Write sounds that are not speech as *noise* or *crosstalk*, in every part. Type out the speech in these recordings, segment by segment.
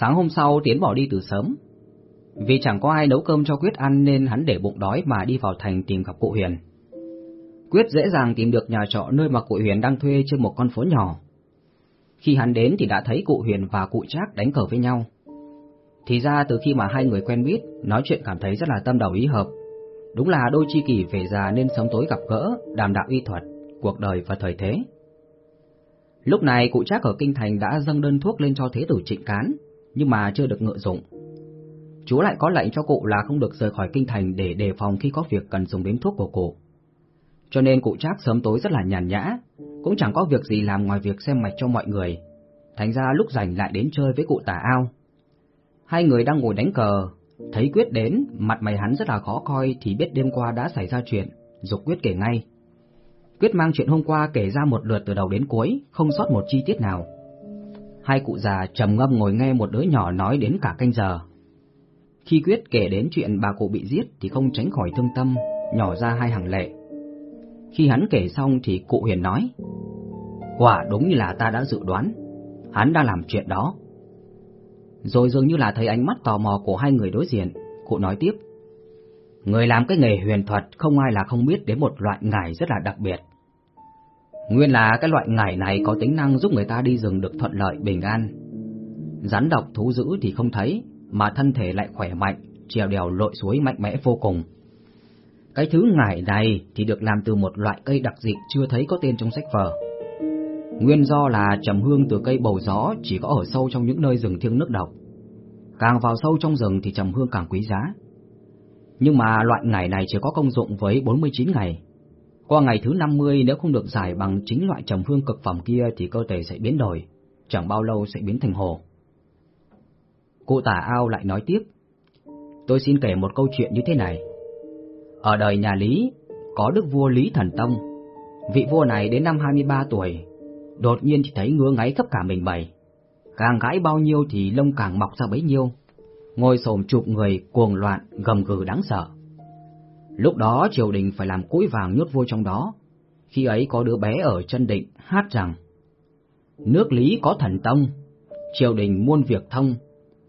Sáng hôm sau Tiến bỏ đi từ sớm. Vì chẳng có ai nấu cơm cho Quyết ăn nên hắn để bụng đói mà đi vào thành tìm gặp cụ Huyền. Quyết dễ dàng tìm được nhà trọ nơi mà cụ Huyền đang thuê trên một con phố nhỏ. Khi hắn đến thì đã thấy cụ Huyền và cụ Trác đánh cờ với nhau. Thì ra từ khi mà hai người quen biết, nói chuyện cảm thấy rất là tâm đầu ý hợp. Đúng là đôi chi kỷ về già nên sớm tối gặp gỡ, đàm đạo y thuật, cuộc đời và thời thế. Lúc này cụ Trác ở Kinh Thành đã dâng đơn thuốc lên cho Thế tử Trịnh Cán, nhưng mà chưa được ngự dụng. Chúa lại có lệnh cho cụ là không được rời khỏi Kinh Thành để đề phòng khi có việc cần dùng đến thuốc của cụ. Cho nên cụ Trác sớm tối rất là nhàn nhã, cũng chẳng có việc gì làm ngoài việc xem mạch cho mọi người. Thành ra lúc rảnh lại đến chơi với cụ tả ao. Hai người đang ngồi đánh cờ, thấy Quyết đến, mặt mày hắn rất là khó coi thì biết đêm qua đã xảy ra chuyện, dục Quyết kể ngay. Quyết mang chuyện hôm qua kể ra một lượt từ đầu đến cuối, không sót một chi tiết nào. Hai cụ già trầm ngâm ngồi nghe một đứa nhỏ nói đến cả canh giờ. Khi Quyết kể đến chuyện bà cụ bị giết thì không tránh khỏi thương tâm, nhỏ ra hai hàng lệ. Khi hắn kể xong thì cụ Huyền nói, Quả đúng như là ta đã dự đoán, hắn đang làm chuyện đó. Rồi dường như là thấy ánh mắt tò mò của hai người đối diện, cụ nói tiếp. Người làm cái nghề huyền thuật không ai là không biết đến một loại ngải rất là đặc biệt. Nguyên là cái loại ngải này có tính năng giúp người ta đi rừng được thuận lợi bình an. Rắn độc thú dữ thì không thấy, mà thân thể lại khỏe mạnh, trèo đèo lội suối mạnh mẽ vô cùng. Cái thứ ngải này thì được làm từ một loại cây đặc dị chưa thấy có tên trong sách vở. Nguyên do là trầm hương từ cây bầu gió chỉ có ở sâu trong những nơi rừng thiêng nước độc. Càng vào sâu trong rừng thì trầm hương càng quý giá. Nhưng mà loại ngải này chỉ có công dụng với 49 ngày. Qua ngày thứ 50 nếu không được giải bằng chính loại trầm hương cực phẩm kia thì cơ thể sẽ biến đổi, chẳng bao lâu sẽ biến thành hồ. Cụ tả ao lại nói tiếp. Tôi xin kể một câu chuyện như thế này. Ở đời nhà Lý, có đức vua Lý Thần Tông. Vị vua này đến năm 23 tuổi, đột nhiên chỉ thấy ngứa ngáy khắp cả mình bầy. Càng gãi bao nhiêu thì lông càng mọc ra bấy nhiêu. Ngồi sồm chụp người cuồng loạn, gầm gừ đáng sợ. Lúc đó triều đình phải làm cũi vàng nhốt vua trong đó. Khi ấy có đứa bé ở chân định hát rằng Nước Lý có thần tông, triều đình muôn việc thông,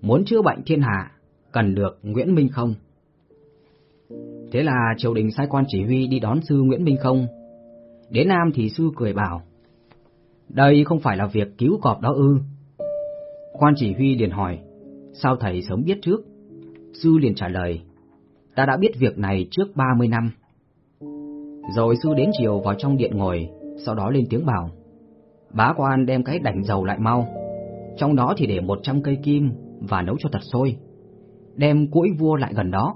muốn chữa bệnh thiên hạ, cần được Nguyễn Minh không? Thế là triều đình sai quan chỉ huy đi đón sư Nguyễn Minh không. Đến Nam thì sư cười bảo, đây không phải là việc cứu cọp đó ư. Quan chỉ huy liền hỏi, sao thầy sớm biết trước? Sư liền trả lời, ta đã biết việc này trước 30 năm. Rồi sư đến chiều vào trong điện ngồi, sau đó lên tiếng bảo, bá quan đem cái đảnh dầu lại mau, trong đó thì để 100 cây kim và nấu cho thật sôi, đem cuỗi vua lại gần đó.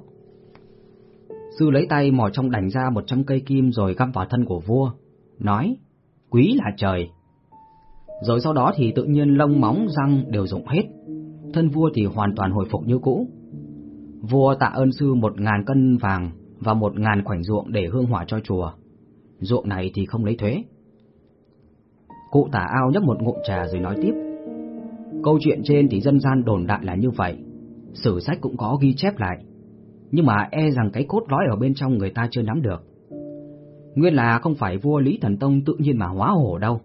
Sư lấy tay mò trong đảnh ra 100 cây kim rồi găm vào thân của vua, nói, quý là trời. Rồi sau đó thì tự nhiên lông móng răng đều rụng hết, thân vua thì hoàn toàn hồi phục như cũ. Vua tạ ơn sư một ngàn cân vàng và một ngàn khoảnh ruộng để hương hỏa cho chùa. Ruộng này thì không lấy thuế. Cụ tả ao nhấp một ngụm trà rồi nói tiếp. Câu chuyện trên thì dân gian đồn đại là như vậy, sử sách cũng có ghi chép lại, nhưng mà e rằng cái cốt lõi ở bên trong người ta chưa nắm được. Nguyên là không phải vua Lý Thần Tông tự nhiên mà hóa hổ đâu,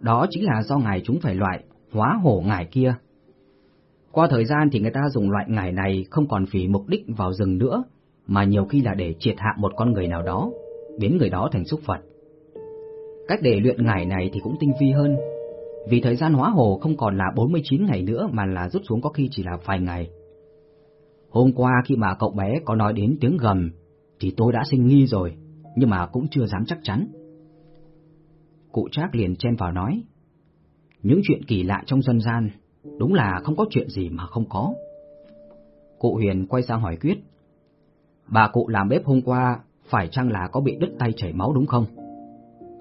đó chính là do ngài chúng phải loại hóa hổ ngài kia. Qua thời gian thì người ta dùng loại ngải này không còn vì mục đích vào rừng nữa, mà nhiều khi là để triệt hạ một con người nào đó, biến người đó thành súc vật. Cách để luyện ngải này thì cũng tinh vi hơn, vì thời gian hóa hồ không còn là 49 ngày nữa mà là rút xuống có khi chỉ là vài ngày. Hôm qua khi mà cậu bé có nói đến tiếng gầm, thì tôi đã sinh nghi rồi, nhưng mà cũng chưa dám chắc chắn. Cụ Trác liền chen vào nói, những chuyện kỳ lạ trong dân gian, đúng là không có chuyện gì mà không có. Cụ Huyền quay sang hỏi Quyết, bà cụ làm bếp hôm qua phải chăng là có bị đứt tay chảy máu đúng không?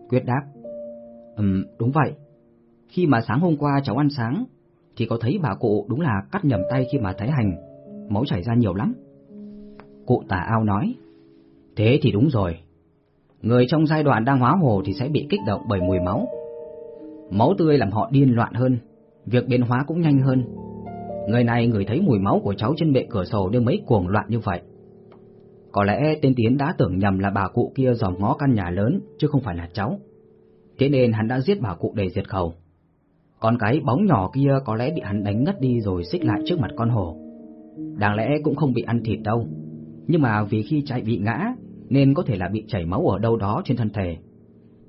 Quyết đáp, ừm, đúng vậy. Khi mà sáng hôm qua cháu ăn sáng, thì có thấy bà cụ đúng là cắt nhầm tay khi mà thấy hành, máu chảy ra nhiều lắm. Cụ tả ao nói, thế thì đúng rồi. Người trong giai đoạn đang hóa hồ thì sẽ bị kích động bởi mùi máu. Máu tươi làm họ điên loạn hơn, việc biến hóa cũng nhanh hơn. Người này người thấy mùi máu của cháu trên bệ cửa sổ nên mấy cuồng loạn như vậy. Có lẽ tên Tiến đã tưởng nhầm là bà cụ kia dòm ngó căn nhà lớn, chứ không phải là cháu. Thế nên hắn đã giết bà cụ để diệt khẩu. Còn cái bóng nhỏ kia có lẽ bị hắn đánh ngất đi rồi xích lại trước mặt con hổ. Đáng lẽ cũng không bị ăn thịt đâu, nhưng mà vì khi chạy bị ngã nên có thể là bị chảy máu ở đâu đó trên thân thể.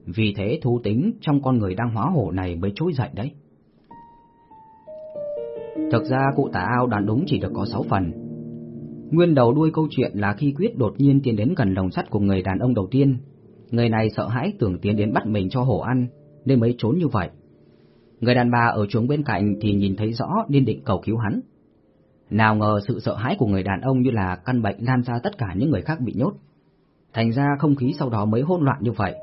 Vì thế thú tính trong con người đang hóa hổ này mới trỗi dậy đấy. Thực ra cụ tả ao đoán đúng chỉ được có 6 phần. Nguyên đầu đuôi câu chuyện là khi Quyết đột nhiên tiến đến gần lồng sắt của người đàn ông đầu tiên. Người này sợ hãi tưởng tiến đến bắt mình cho hổ ăn, nên mới trốn như vậy. Người đàn bà ở chuồng bên cạnh thì nhìn thấy rõ nên định cầu cứu hắn. Nào ngờ sự sợ hãi của người đàn ông như là căn bệnh lan ra tất cả những người khác bị nhốt. Thành ra không khí sau đó mới hỗn loạn như vậy.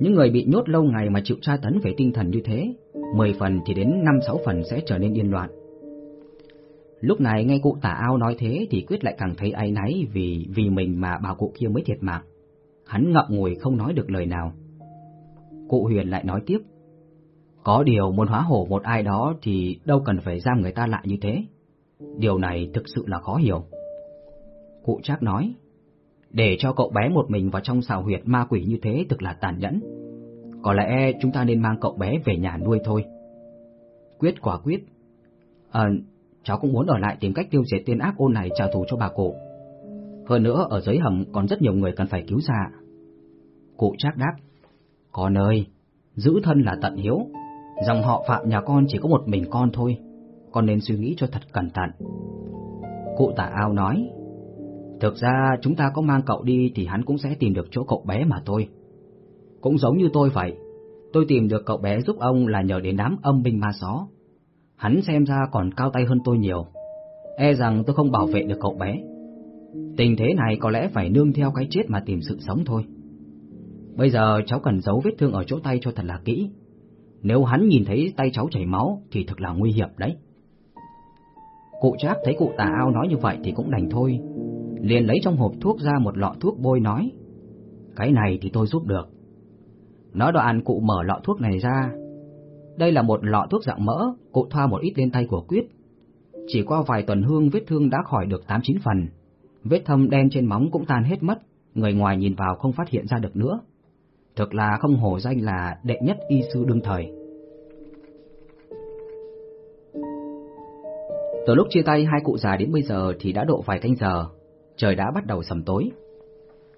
Những người bị nhốt lâu ngày mà chịu tra tấn về tinh thần như thế, 10 phần thì đến 5-6 phần sẽ trở nên điên loạn. Lúc này nghe cụ tả ao nói thế thì Quyết lại càng thấy áy náy vì vì mình mà bà cụ kia mới thiệt mạng. Hắn ngậm ngùi không nói được lời nào. Cụ Huyền lại nói tiếp. Có điều muốn hóa hổ một ai đó thì đâu cần phải giam người ta lại như thế. Điều này thực sự là khó hiểu. Cụ Trác nói, để cho cậu bé một mình vào trong xào huyệt ma quỷ như thế thực là tàn nhẫn. Có lẽ chúng ta nên mang cậu bé về nhà nuôi thôi. Quyết quả quyết. À, cháu cũng muốn ở lại tìm cách tiêu diệt tên ác ôn này trả thù cho bà cụ. Hơn nữa ở dưới hầm còn rất nhiều người cần phải cứu ra. Cụ Trác đáp, con ơi, giữ thân là tận hiếu, dòng họ phạm nhà con chỉ có một mình con thôi, con nên suy nghĩ cho thật cẩn thận. Cụ tả ao nói, thực ra chúng ta có mang cậu đi thì hắn cũng sẽ tìm được chỗ cậu bé mà thôi. Cũng giống như tôi vậy, tôi tìm được cậu bé giúp ông là nhờ đến đám âm binh ma só. Hắn xem ra còn cao tay hơn tôi nhiều, e rằng tôi không bảo vệ được cậu bé. Tình thế này có lẽ phải nương theo cái chết mà tìm sự sống thôi. Bây giờ cháu cần giấu vết thương ở chỗ tay cho thật là kỹ. Nếu hắn nhìn thấy tay cháu chảy máu thì thật là nguy hiểm đấy. Cụ Trác thấy cụ tà ao nói như vậy thì cũng đành thôi, liền lấy trong hộp thuốc ra một lọ thuốc bôi nói, cái này thì tôi giúp được. Nói đoạn cụ mở lọ thuốc này ra, đây là một lọ thuốc dạng mỡ, cụ thoa một ít lên tay của Quyết. Chỉ qua vài tuần hương vết thương đã khỏi được 8-9 phần, vết thâm đen trên móng cũng tan hết mất, người ngoài nhìn vào không phát hiện ra được nữa. Thực là không hổ danh là đệ nhất y sư đương thời. Từ lúc chia tay hai cụ già đến bây giờ thì đã độ vài canh giờ, trời đã bắt đầu sầm tối.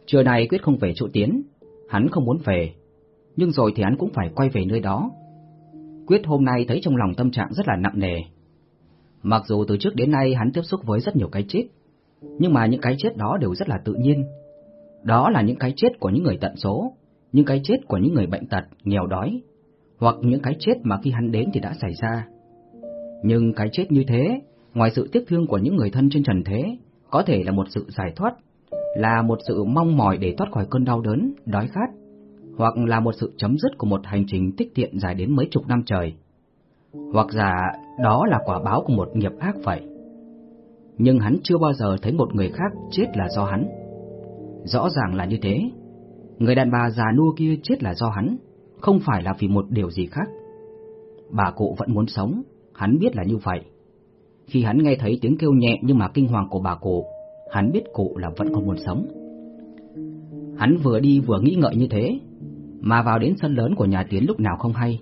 Trưa nay Quyết không về chỗ Tiến, hắn không muốn về, nhưng rồi thì hắn cũng phải quay về nơi đó. Quyết hôm nay thấy trong lòng tâm trạng rất là nặng nề. Mặc dù từ trước đến nay hắn tiếp xúc với rất nhiều cái chết, nhưng mà những cái chết đó đều rất là tự nhiên. Đó là những cái chết của những người tận số, những cái chết của những người bệnh tật, nghèo đói, hoặc những cái chết mà khi hắn đến thì đã xảy ra. Nhưng cái chết như thế, ngoài sự tiếc thương của những người thân trên trần thế, có thể là một sự giải thoát, là một sự mong mỏi để thoát khỏi cơn đau đớn, đói khát, hoặc là một sự chấm dứt của một hành trình tích tiện dài đến mấy chục năm trời. Hoặc giả đó là quả báo của một nghiệp ác vậy. Nhưng hắn chưa bao giờ thấy một người khác chết là do hắn. Rõ ràng là như thế. Người đàn bà già nua kia chết là do hắn, không phải là vì một điều gì khác. Bà cụ vẫn muốn sống, hắn biết là như vậy. Khi hắn nghe thấy tiếng kêu nhẹ nhưng mà kinh hoàng của bà cụ, hắn biết cụ là vẫn còn muốn sống. Hắn vừa đi vừa nghĩ ngợi như thế, mà vào đến sân lớn của nhà Tiến lúc nào không hay.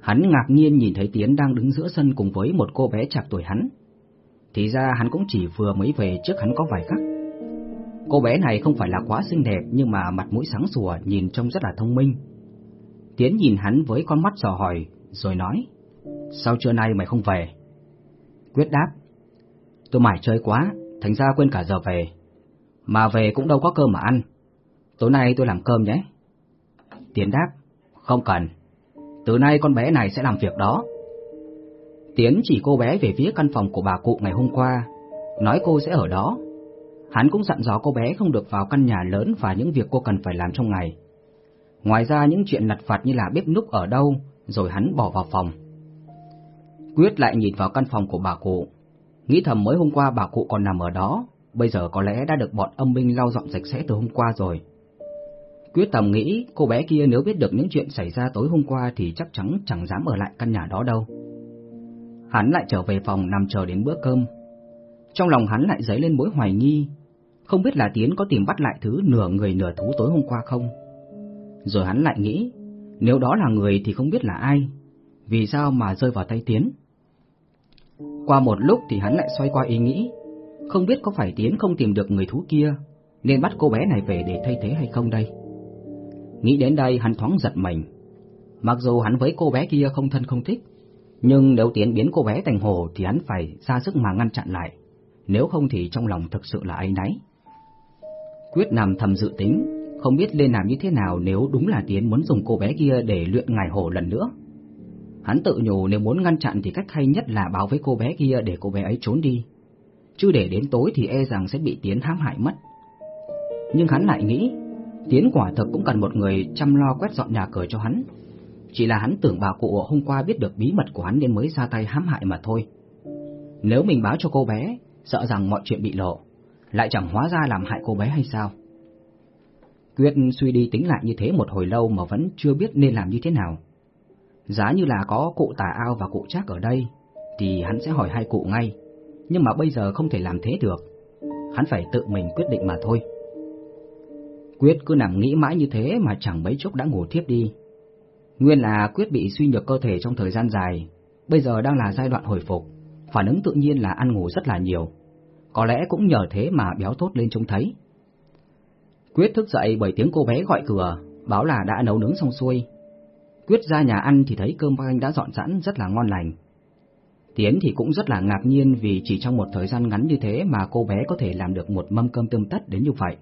Hắn ngạc nhiên nhìn thấy Tiến đang đứng giữa sân cùng với một cô bé chạc tuổi hắn. Thì ra hắn cũng chỉ vừa mới về trước hắn có vài khắc. Cô bé này không phải là quá xinh đẹp nhưng mà mặt mũi sáng sủa nhìn trông rất là thông minh. Tiến nhìn hắn với con mắt dò hỏi rồi nói, sao trưa nay mày không về? Quyết đáp, tôi mải chơi quá, thành ra quên cả giờ về. Mà về cũng đâu có cơm mà ăn. Tối nay tôi làm cơm nhé. Tiến đáp, không cần. Từ nay con bé này sẽ làm việc đó. Tiến chỉ cô bé về phía căn phòng của bà cụ ngày hôm qua, nói cô sẽ ở đó. Hắn cũng dặn dò cô bé không được vào căn nhà lớn và những việc cô cần phải làm trong ngày. Ngoài ra những chuyện lặt vặt như là bếp núc ở đâu, rồi hắn bỏ vào phòng. Quyết lại nhìn vào căn phòng của bà cụ, nghĩ thầm mới hôm qua bà cụ còn nằm ở đó, bây giờ có lẽ đã được bọn âm binh lau dọn sạch sẽ từ hôm qua rồi. Quyết tầm nghĩ cô bé kia nếu biết được những chuyện xảy ra tối hôm qua thì chắc chắn chẳng dám ở lại căn nhà đó đâu. Hắn lại trở về phòng nằm chờ đến bữa cơm. Trong lòng hắn lại dấy lên mối hoài nghi, không biết là Tiến có tìm bắt lại thứ nửa người nửa thú tối hôm qua không. Rồi hắn lại nghĩ, nếu đó là người thì không biết là ai, vì sao mà rơi vào tay Tiến. Qua một lúc thì hắn lại xoay qua ý nghĩ, không biết có phải Tiến không tìm được người thú kia, nên bắt cô bé này về để thay thế hay không đây. Nghĩ đến đây hắn thoáng giật mình. Mặc dù hắn với cô bé kia không thân không thích, nhưng nếu Tiến biến cô bé thành hồ thì hắn phải ra sức mà ngăn chặn lại, nếu không thì trong lòng thực sự là áy náy. Quyết nằm thầm dự tính, không biết nên làm như thế nào nếu đúng là Tiến muốn dùng cô bé kia để luyện ngài hồ lần nữa. Hắn tự nhủ nếu muốn ngăn chặn thì cách hay nhất là báo với cô bé kia để cô bé ấy trốn đi. Chứ để đến tối thì e rằng sẽ bị Tiến hãm hại mất. Nhưng hắn lại nghĩ, Tiến quả thực cũng cần một người chăm lo quét dọn nhà cửa cho hắn. Chỉ là hắn tưởng bà cụ hôm qua biết được bí mật của hắn nên mới ra tay hãm hại mà thôi. Nếu mình báo cho cô bé, sợ rằng mọi chuyện bị lộ, lại chẳng hóa ra làm hại cô bé hay sao? Quyết suy đi tính lại như thế một hồi lâu mà vẫn chưa biết nên làm như thế nào. Giá như là có cụ tà ao và cụ trác ở đây, thì hắn sẽ hỏi hai cụ ngay, nhưng mà bây giờ không thể làm thế được. Hắn phải tự mình quyết định mà thôi. Quyết cứ nằm nghĩ mãi như thế mà chẳng mấy chốc đã ngủ thiếp đi. Nguyên là Quyết bị suy nhược cơ thể trong thời gian dài, bây giờ đang là giai đoạn hồi phục, phản ứng tự nhiên là ăn ngủ rất là nhiều. Có lẽ cũng nhờ thế mà béo tốt lên trông thấy. Quyết thức dậy bởi tiếng cô bé gọi cửa, báo là đã nấu nướng xong xuôi. Quyết ra nhà ăn thì thấy cơm canh đã dọn sẵn rất là ngon lành. Tiến thì cũng rất là ngạc nhiên vì chỉ trong một thời gian ngắn như thế mà cô bé có thể làm được một mâm cơm tươm tất đến như vậy.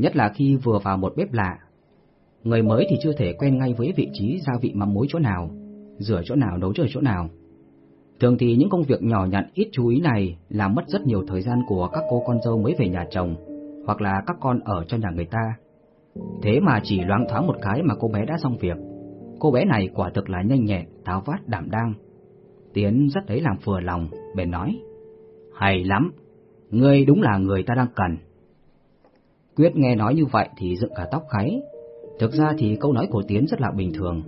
Nhất là khi vừa vào một bếp lạ. Người mới thì chưa thể quen ngay với vị trí gia vị mắm muối chỗ nào, rửa chỗ nào nấu trời chỗ nào. Thường thì những công việc nhỏ nhặt ít chú ý này làm mất rất nhiều thời gian của các cô con dâu mới về nhà chồng, hoặc là các con ở cho nhà người ta. Thế mà chỉ loáng thoáng một cái mà cô bé đã xong việc. Cô bé này quả thực là nhanh nhẹn, táo vát đảm đang. Tiến rất thấy làm vừa lòng, bèn nói. Hay lắm, ngươi đúng là người ta đang cần. Quyết nghe nói như vậy thì dựng cả tóc gáy. Thực ra thì câu nói của Tiến rất là bình thường,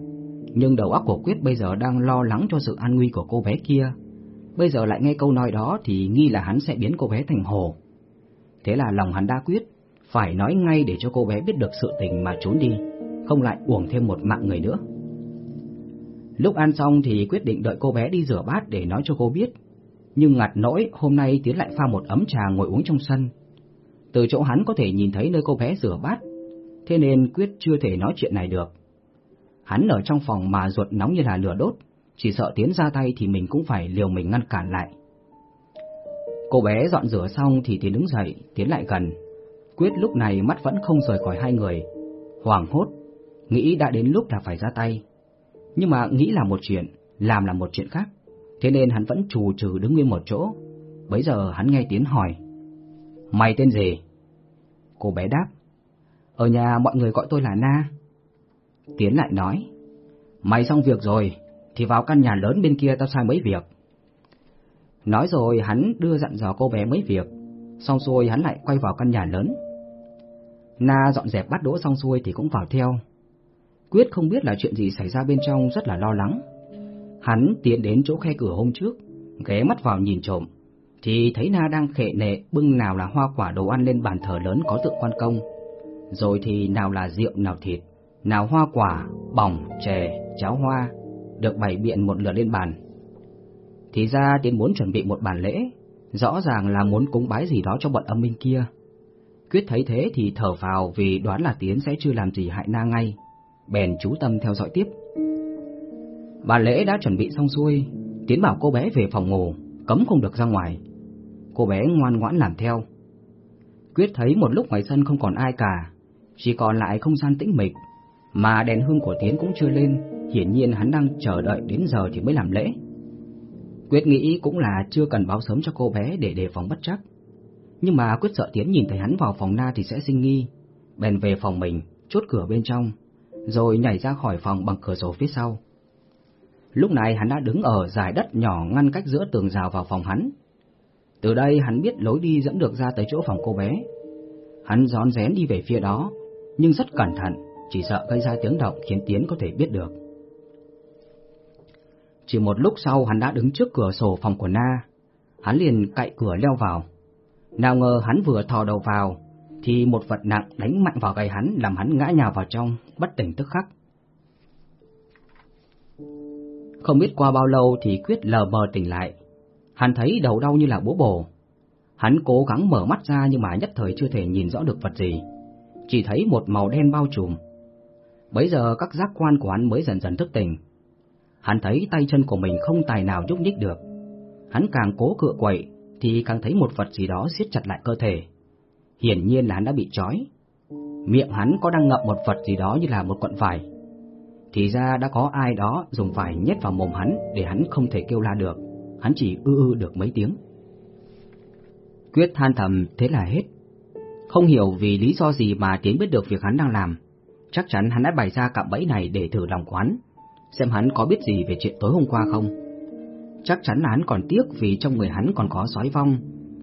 nhưng đầu óc của Quyết bây giờ đang lo lắng cho sự an nguy của cô bé kia. Bây giờ lại nghe câu nói đó thì nghi là hắn sẽ biến cô bé thành hồ. Thế là lòng hắn đa quyết, phải nói ngay để cho cô bé biết được sự tình mà trốn đi, không lại uổng thêm một mạng người nữa. Lúc ăn xong thì quyết định đợi cô bé đi rửa bát để nói cho cô biết, nhưng ngặt nỗi hôm nay Tiến lại pha một ấm trà ngồi uống trong sân. Từ chỗ hắn có thể nhìn thấy nơi cô bé rửa bát, thế nên quyết chưa thể nói chuyện này được. Hắn ở trong phòng mà ruột nóng như là lửa đốt, chỉ sợ Tiến ra tay thì mình cũng phải liều mình ngăn cản lại. Cô bé dọn rửa xong thì Tiến đứng dậy, tiến lại gần. Quyết lúc này mắt vẫn không rời khỏi hai người. hoảng hốt, nghĩ đã đến lúc là phải ra tay. Nhưng mà nghĩ là một chuyện, làm là một chuyện khác. Thế nên hắn vẫn trù trừ đứng nguyên một chỗ. Bấy giờ hắn nghe Tiến hỏi. Mày tên gì? Cô bé đáp. Ở nhà mọi người gọi tôi là Na. Tiến lại nói. Mày xong việc rồi, thì vào căn nhà lớn bên kia tao sai mấy việc. Nói rồi hắn đưa dặn dò cô bé mấy việc, xong xuôi hắn lại quay vào căn nhà lớn. Na dọn dẹp bắt đỗ xong xuôi thì cũng vào theo. Quyết không biết là chuyện gì xảy ra bên trong rất là lo lắng. Hắn tiến đến chỗ khe cửa hôm trước, ghé mắt vào nhìn trộm, thì thấy Na đang khệ nệ bưng nào là hoa quả đồ ăn lên bàn thờ lớn có tượng quan công, rồi thì nào là rượu nào thịt, nào hoa quả, bỏng, chè, cháo hoa, được bày biện một lượt lên bàn. Thì ra Tiến muốn chuẩn bị một bàn lễ, rõ ràng là muốn cúng bái gì đó cho bọn âm minh kia. Quyết thấy thế thì thở vào vì đoán là Tiến sẽ chưa làm gì hại Na ngay, bèn chú tâm theo dõi tiếp. Bàn lễ đã chuẩn bị xong xuôi, Tiến bảo cô bé về phòng ngủ, cấm không được ra ngoài. Cô bé ngoan ngoãn làm theo. Quyết thấy một lúc ngoài sân không còn ai cả, chỉ còn lại không gian tĩnh mịch, mà đèn hương của Tiến cũng chưa lên, hiển nhiên hắn đang chờ đợi đến giờ thì mới làm lễ. Quyết nghĩ cũng là chưa cần báo sớm cho cô bé để đề phòng bất chắc. Nhưng mà Quyết sợ Tiến nhìn thấy hắn vào phòng na thì sẽ sinh nghi, bèn về phòng mình, chốt cửa bên trong, rồi nhảy ra khỏi phòng bằng cửa sổ phía sau. Lúc này hắn đã đứng ở giải đất nhỏ ngăn cách giữa tường rào vào phòng hắn. Từ đây hắn biết lối đi dẫn được ra tới chỗ phòng cô bé. Hắn rón rén đi về phía đó, nhưng rất cẩn thận, chỉ sợ gây ra tiếng động khiến Tiến có thể biết được. Chỉ một lúc sau hắn đã đứng trước cửa sổ phòng của Na, hắn liền cậy cửa leo vào. Nào ngờ hắn vừa thò đầu vào, thì một vật nặng đánh mạnh vào gáy hắn làm hắn ngã nhào vào trong, bất tỉnh tức khắc. Không biết qua bao lâu thì Quyết lờ mờ tỉnh lại. Hắn thấy đầu đau như là búa bổ. Hắn cố gắng mở mắt ra nhưng mà nhất thời chưa thể nhìn rõ được vật gì. Chỉ thấy một màu đen bao trùm. Bấy giờ các giác quan của hắn mới dần dần thức tỉnh. Hắn thấy tay chân của mình không tài nào nhúc nhích được. Hắn càng cố cựa quậy thì càng thấy một vật gì đó siết chặt lại cơ thể. Hiển nhiên là hắn đã bị trói. Miệng hắn có đang ngậm một vật gì đó như là một cuộn vải. Thì ra đã có ai đó dùng vải nhét vào mồm hắn để hắn không thể kêu la được. Hắn chỉ ư ư được mấy tiếng. Quyết than thầm thế là hết. Không hiểu vì lý do gì mà Tiến biết được việc hắn đang làm. Chắc chắn hắn đã bày ra cạm bẫy này để thử lòng quán, xem hắn có biết gì về chuyện tối hôm qua không. Chắc chắn là hắn còn tiếc vì trong người hắn còn có sói vong,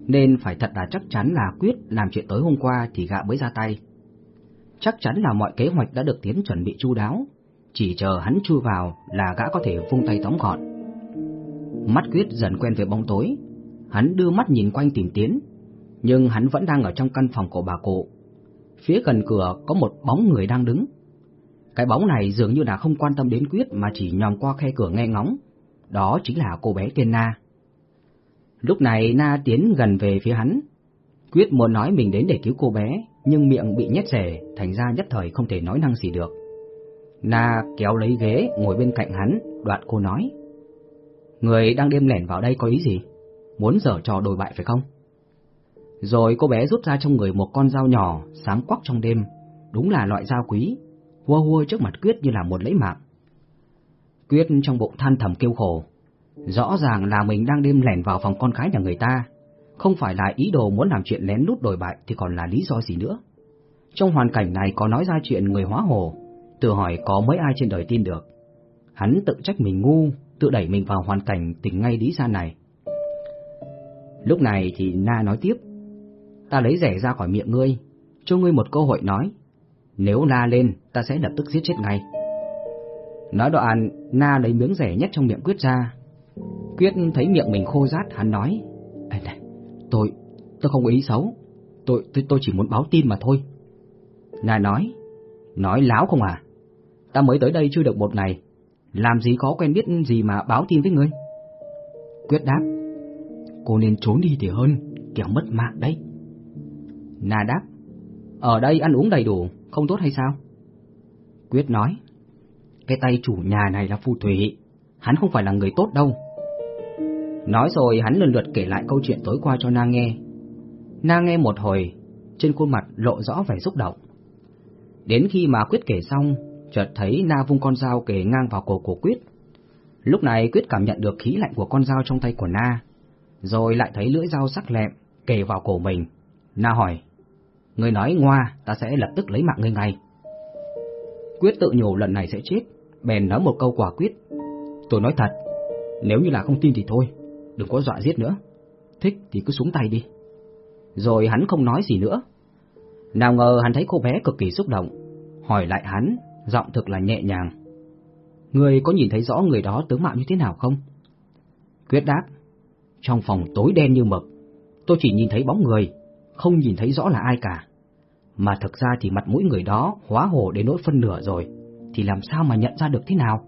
nên phải thật là chắc chắn là Quyết làm chuyện tối hôm qua thì gạ mới ra tay. Chắc chắn là mọi kế hoạch đã được Tiến chuẩn bị chu đáo, chỉ chờ hắn chui vào là gã có thể vung tay tóm gọn. Mắt Quyết dần quen với bóng tối, hắn đưa mắt nhìn quanh tìm Tiến, nhưng hắn vẫn đang ở trong căn phòng của bà cụ. Phía gần cửa có một bóng người đang đứng. Cái bóng này dường như là không quan tâm đến Quyết mà chỉ nhòm qua khe cửa nghe ngóng. Đó chính là cô bé tên Na. Lúc này Na tiến gần về phía hắn. Quyết muốn nói mình đến để cứu cô bé, nhưng miệng bị nhét rẻ, thành ra nhất thời không thể nói năng gì được. Na kéo lấy ghế ngồi bên cạnh hắn, đoạn cô nói. Người đang đêm lẻn vào đây có ý gì? Muốn dở trò đồi bại phải không? Rồi cô bé rút ra trong người một con dao nhỏ, sáng quắc trong đêm, đúng là loại dao quý, hua hua trước mặt Quyết như là một lấy mạng. Quyết trong bụng than thầm kêu khổ, rõ ràng là mình đang đêm lẻn vào phòng con gái nhà người ta, không phải là ý đồ muốn làm chuyện lén lút đồi bại thì còn là lý do gì nữa. Trong hoàn cảnh này có nói ra chuyện người hóa hồ, tự hỏi có mấy ai trên đời tin được. Hắn tự trách mình ngu, tự đẩy mình vào hoàn cảnh tình ngay lý gian này. Lúc này thì Na nói tiếp, ta lấy rẻ ra khỏi miệng ngươi, cho ngươi một cơ hội nói. Nếu la lên, ta sẽ lập tức giết chết ngay. Nói đoạn, Na lấy miếng rẻ nhét trong miệng Quyết ra. Quyết thấy miệng mình khô rát, hắn nói, Ê này, tôi, tôi không có ý xấu, tôi, tôi, tôi chỉ muốn báo tin mà thôi. Na nói, nói láo không à? Ta mới tới đây chưa được một ngày, làm gì có quen biết gì mà báo tin với ngươi? Quyết đáp, cô nên trốn đi thì hơn, kẻo mất mạng đấy. Na đáp, ở đây ăn uống đầy đủ, không tốt hay sao? Quyết nói, cái tay chủ nhà này là phù thủy, hắn không phải là người tốt đâu. Nói rồi hắn lần lượt kể lại câu chuyện tối qua cho Na nghe. Na nghe một hồi, trên khuôn mặt lộ rõ vẻ xúc động. Đến khi mà Quyết kể xong, chợt thấy Na vung con dao kề ngang vào cổ của Quyết. Lúc này Quyết cảm nhận được khí lạnh của con dao trong tay của Na, rồi lại thấy lưỡi dao sắc lẹm kề vào cổ mình. Na hỏi, Người nói ngoa, ta sẽ lập tức lấy mạng ngươi ngay. Quyết tự nhủ lần này sẽ chết, bèn nói một câu quả quyết. Tôi nói thật, nếu như là không tin thì thôi, đừng có dọa giết nữa. Thích thì cứ xuống tay đi. Rồi hắn không nói gì nữa. Nào ngờ hắn thấy cô bé cực kỳ xúc động, hỏi lại hắn, giọng thực là nhẹ nhàng. Người có nhìn thấy rõ người đó tướng mạo như thế nào không? Quyết đáp, trong phòng tối đen như mực, tôi chỉ nhìn thấy bóng người, không nhìn thấy rõ là ai cả. Mà thực ra thì mặt mũi người đó hóa hồ đến nỗi phân nửa rồi, thì làm sao mà nhận ra được thế nào?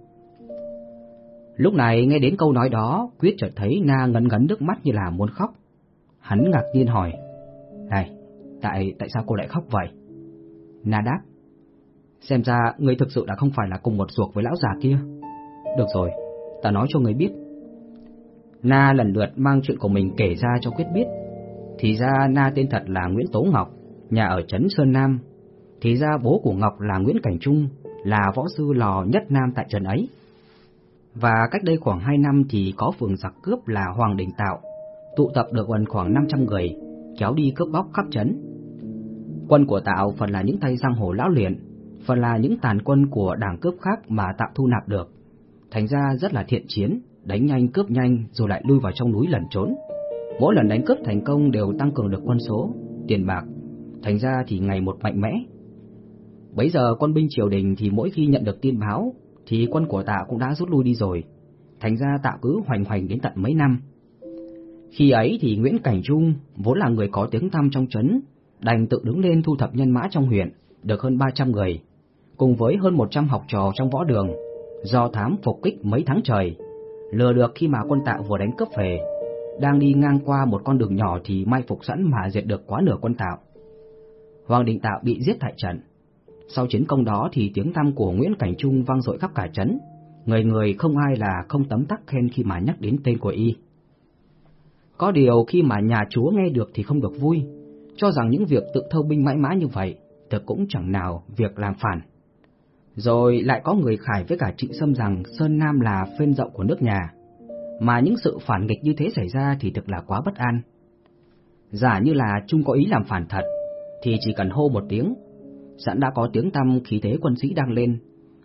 Lúc này nghe đến câu nói đó, Quyết chợt thấy Na ngấn ngấn nước mắt như là muốn khóc. Hắn ngạc nhiên hỏi, Này, tại tại sao cô lại khóc vậy? Na đáp, Xem ra người thực sự đã không phải là cùng một ruột với lão già kia. Được rồi, ta nói cho người biết. Na lần lượt mang chuyện của mình kể ra cho Quyết biết. Thì ra Na tên thật là Nguyễn Tố Ngọc, nhà ở Trấn Sơn Nam. Thì ra bố của Ngọc là Nguyễn Cảnh Trung, là võ sư lò nhất Nam tại trấn ấy. Và cách đây khoảng 2 năm thì có phường giặc cướp là Hoàng Đình Tạo, tụ tập được gần khoảng 500 người, kéo đi cướp bóc khắp trấn. Quân của Tạo phần là những tay giang hồ lão luyện, phần là những tàn quân của đảng cướp khác mà Tạo thu nạp được. Thành ra rất là thiện chiến, đánh nhanh cướp nhanh rồi lại lui vào trong núi lẩn trốn. Mỗi lần đánh cướp thành công đều tăng cường được quân số, tiền bạc, thành ra thì ngày một mạnh mẽ. Bấy giờ quân binh triều đình thì mỗi khi nhận được tin báo thì quân của Tạ cũng đã rút lui đi rồi, thành ra Tạ cứ hoành hoành đến tận mấy năm. Khi ấy thì Nguyễn Cảnh Trung, vốn là người có tiếng tăm trong trấn, đành tự đứng lên thu thập nhân mã trong huyện, được hơn 300 người, cùng với hơn 100 học trò trong võ đường, do thám phục kích mấy tháng trời, Lừa được khi mà quân tạo vừa đánh cướp về, đang đi ngang qua một con đường nhỏ thì mai phục sẵn mà diệt được quá nửa quân tạo. Hoàng Định Tạo bị giết tại trận. Sau chiến công đó thì tiếng tăm của Nguyễn Cảnh Trung vang dội khắp cả trấn, người người không ai là không tấm tắc khen khi mà nhắc đến tên của y. Có điều khi mà nhà chúa nghe được thì không được vui, cho rằng những việc tự thâu binh mãi mã như vậy, thực cũng chẳng nào việc làm phản. Rồi lại có người khải với cả Trịnh Sâm rằng Sơn Nam là phên rộng của nước nhà, mà những sự phản nghịch như thế xảy ra thì thực là quá bất an. Giả như là Trung có ý làm phản thật, thì chỉ cần hô một tiếng, sẵn đã có tiếng tăm khí thế quân sĩ đang lên,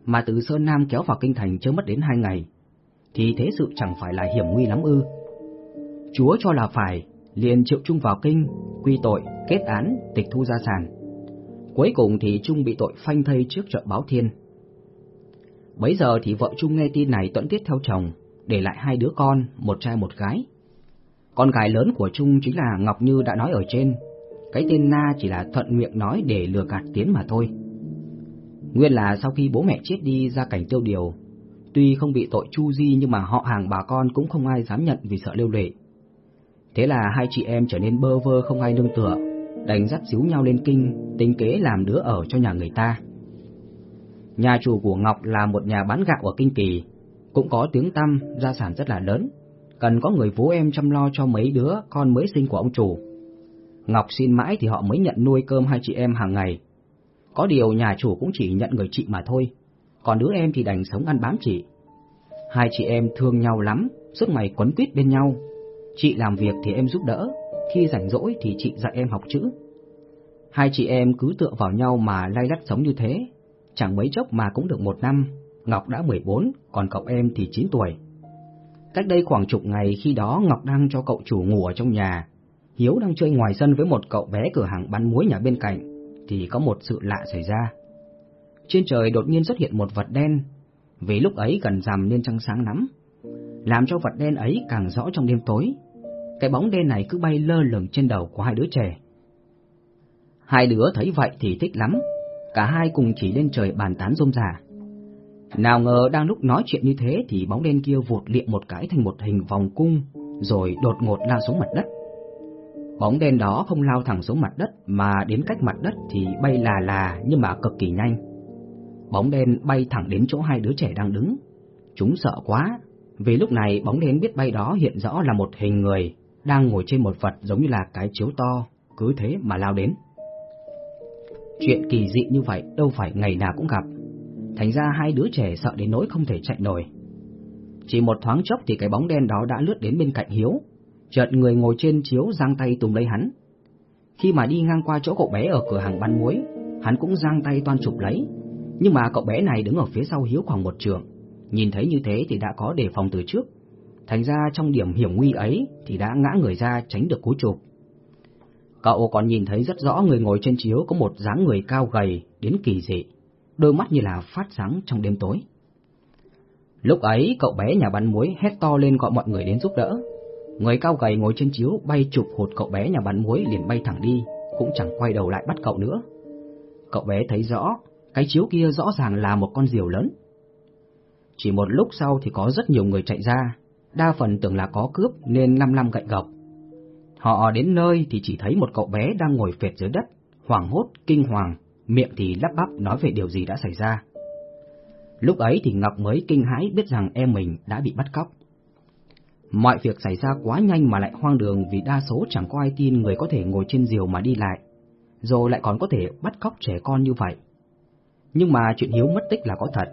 mà từ Sơn Nam kéo vào kinh thành chưa mất đến hai ngày, thì thế sự chẳng phải là hiểm nguy lắm ư. Chúa cho là phải, liền triệu Trung vào kinh, quy tội, kết án, tịch thu gia sản. Cuối cùng thì Trung bị tội phanh thây trước chợ báo thiên. Bấy giờ thì vợ Trung nghe tin này tuẫn tiết theo chồng, để lại hai đứa con, một trai một gái. Con gái lớn của Trung chính là Ngọc Như đã nói ở trên, cái tên Na chỉ là thuận miệng nói để lừa gạt Tiến mà thôi. Nguyên là sau khi bố mẹ chết đi ra cảnh tiêu điều, tuy không bị tội chu di nhưng mà họ hàng bà con cũng không ai dám nhận vì sợ lưu lệ. Thế là hai chị em trở nên bơ vơ không ai nương tựa, đành dắt díu nhau lên kinh, tính kế làm đứa ở cho nhà người ta. Nhà chủ của Ngọc là một nhà bán gạo ở Kinh Kỳ, cũng có tiếng tăm, gia sản rất là lớn, cần có người vú em chăm lo cho mấy đứa con mới sinh của ông chủ. Ngọc xin mãi thì họ mới nhận nuôi cơm hai chị em hàng ngày. Có điều nhà chủ cũng chỉ nhận người chị mà thôi, còn đứa em thì đành sống ăn bám chị. Hai chị em thương nhau lắm, suốt ngày quấn quýt bên nhau. Chị làm việc thì em giúp đỡ, khi rảnh rỗi thì chị dạy em học chữ. Hai chị em cứ tựa vào nhau mà lay lắt sống như thế, chẳng mấy chốc mà cũng được một năm, Ngọc đã 14, còn cậu em thì 9 tuổi. Cách đây khoảng chục ngày khi đó Ngọc đang cho cậu chủ ngủ ở trong nhà, Hiếu đang chơi ngoài sân với một cậu bé cửa hàng bán muối nhà bên cạnh, thì có một sự lạ xảy ra. Trên trời đột nhiên xuất hiện một vật đen, vì lúc ấy gần rằm nên trăng sáng lắm, làm cho vật đen ấy càng rõ trong đêm tối. Cái bóng đen này cứ bay lơ lửng trên đầu của hai đứa trẻ. Hai đứa thấy vậy thì thích lắm, cả hai cùng chỉ lên trời bàn tán rôm rả. Nào ngờ đang lúc nói chuyện như thế thì bóng đen kia vụt liệm một cái thành một hình vòng cung, rồi đột ngột lao xuống mặt đất. Bóng đen đó không lao thẳng xuống mặt đất mà đến cách mặt đất thì bay là là nhưng mà cực kỳ nhanh. Bóng đen bay thẳng đến chỗ hai đứa trẻ đang đứng. Chúng sợ quá, vì lúc này bóng đen biết bay đó hiện rõ là một hình người đang ngồi trên một vật giống như là cái chiếu to, cứ thế mà lao đến. Chuyện kỳ dị như vậy đâu phải ngày nào cũng gặp, thành ra hai đứa trẻ sợ đến nỗi không thể chạy nổi. Chỉ một thoáng chốc thì cái bóng đen đó đã lướt đến bên cạnh Hiếu, chợt người ngồi trên chiếu giang tay tùm lấy hắn. Khi mà đi ngang qua chỗ cậu bé ở cửa hàng bán muối, hắn cũng giang tay toan chụp lấy, nhưng mà cậu bé này đứng ở phía sau Hiếu khoảng một trường, nhìn thấy như thế thì đã có đề phòng từ trước. Thành ra trong điểm hiểm nguy ấy thì đã ngã người ra tránh được cú chụp. Cậu còn nhìn thấy rất rõ người ngồi trên chiếu có một dáng người cao gầy đến kỳ dị, đôi mắt như là phát sáng trong đêm tối. Lúc ấy cậu bé nhà bán muối hét to lên gọi mọi người đến giúp đỡ, Người cao gầy ngồi trên chiếu bay chụp hụt cậu bé nhà bán muối liền bay thẳng đi, cũng chẳng quay đầu lại bắt cậu nữa. Cậu bé thấy rõ, cái chiếu kia rõ ràng là một con diều lớn. Chỉ một lúc sau thì có rất nhiều người chạy ra, đa phần tưởng là có cướp nên năm năm gậy gộc. Họ đến nơi thì chỉ thấy một cậu bé đang ngồi phệt dưới đất, hoảng hốt, kinh hoàng, miệng thì lắp bắp nói về điều gì đã xảy ra. Lúc ấy thì Ngọc mới kinh hãi biết rằng em mình đã bị bắt cóc. Mọi việc xảy ra quá nhanh mà lại hoang đường vì đa số chẳng có ai tin người có thể ngồi trên diều mà đi lại, rồi lại còn có thể bắt cóc trẻ con như vậy. Nhưng mà chuyện Hiếu mất tích là có thật,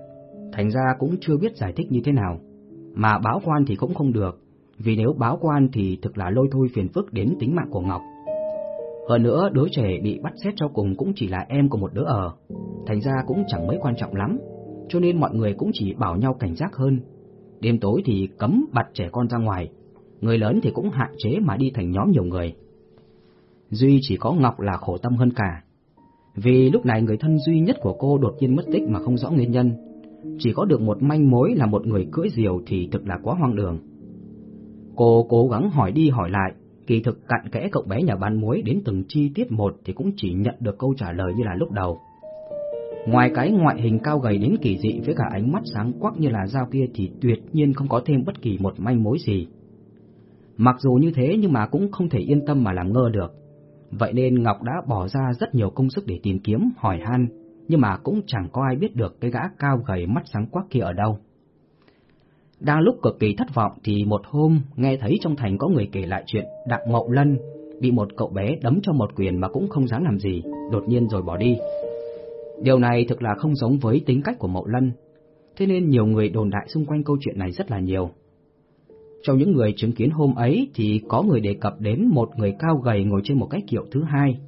thành ra cũng chưa biết giải thích như thế nào. Mà báo quan thì cũng không được, vì nếu báo quan thì thực là lôi thôi phiền phức đến tính mạng của Ngọc. Hơn nữa, đứa trẻ bị bắt xét cho cùng cũng chỉ là em của một đứa ở, thành ra cũng chẳng mấy quan trọng lắm, cho nên mọi người cũng chỉ bảo nhau cảnh giác hơn, Đêm tối thì cấm bặt trẻ con ra ngoài, người lớn thì cũng hạn chế mà đi thành nhóm nhiều người. Duy chỉ có Ngọc là khổ tâm hơn cả. Vì lúc này người thân duy nhất của cô đột nhiên mất tích mà không rõ nguyên nhân, chỉ có được một manh mối là một người cưỡi diều thì thực là quá hoang đường. Cô cố gắng hỏi đi hỏi lại, kỳ thực cặn kẽ cậu bé nhà bán muối đến từng chi tiết một thì cũng chỉ nhận được câu trả lời như là lúc đầu. Ngoài cái ngoại hình cao gầy đến kỳ dị với cả ánh mắt sáng quắc như là dao kia thì tuyệt nhiên không có thêm bất kỳ một manh mối gì. Mặc dù như thế nhưng mà cũng không thể yên tâm mà làm ngơ được. Vậy nên Ngọc đã bỏ ra rất nhiều công sức để tìm kiếm, hỏi han, nhưng mà cũng chẳng có ai biết được cái gã cao gầy mắt sáng quắc kia ở đâu. Đang lúc cực kỳ thất vọng thì một hôm nghe thấy trong thành có người kể lại chuyện Đặng Mậu Lân bị một cậu bé đấm cho một quyền mà cũng không dám làm gì, đột nhiên rồi bỏ đi. Điều này thực là không giống với tính cách của Mậu Lân, thế nên nhiều người đồn đại xung quanh câu chuyện này rất là nhiều. Trong những người chứng kiến hôm ấy thì có người đề cập đến một người cao gầy ngồi trên một cái kiệu thứ hai.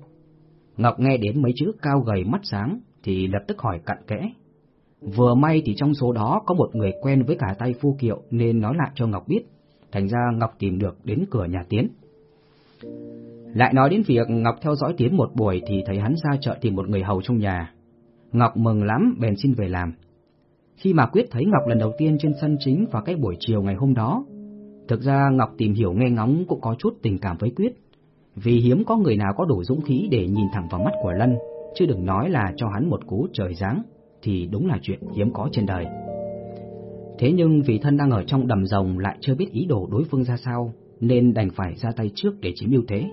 Ngọc nghe đến mấy chữ cao gầy mắt sáng thì lập tức hỏi cặn kẽ. Vừa may thì trong số đó có một người quen với cả tay phu kiệu nên nói lại cho Ngọc biết, thành ra Ngọc tìm được đến cửa nhà Tiến. Lại nói đến việc Ngọc theo dõi Tiến một buổi thì thấy hắn ra chợ tìm một người hầu trong nhà. Ngọc mừng lắm bèn xin về làm. Khi mà Quyết thấy Ngọc lần đầu tiên trên sân chính vào cái buổi chiều ngày hôm đó, thực ra Ngọc tìm hiểu nghe ngóng cũng có chút tình cảm với Quyết, vì hiếm có người nào có đủ dũng khí để nhìn thẳng vào mắt của Lân, chứ đừng nói là cho hắn một cú trời giáng, thì đúng là chuyện hiếm có trên đời. Thế nhưng vì thân đang ở trong đầm rồng lại chưa biết ý đồ đối phương ra sao, nên đành phải ra tay trước để chiếm ưu thế.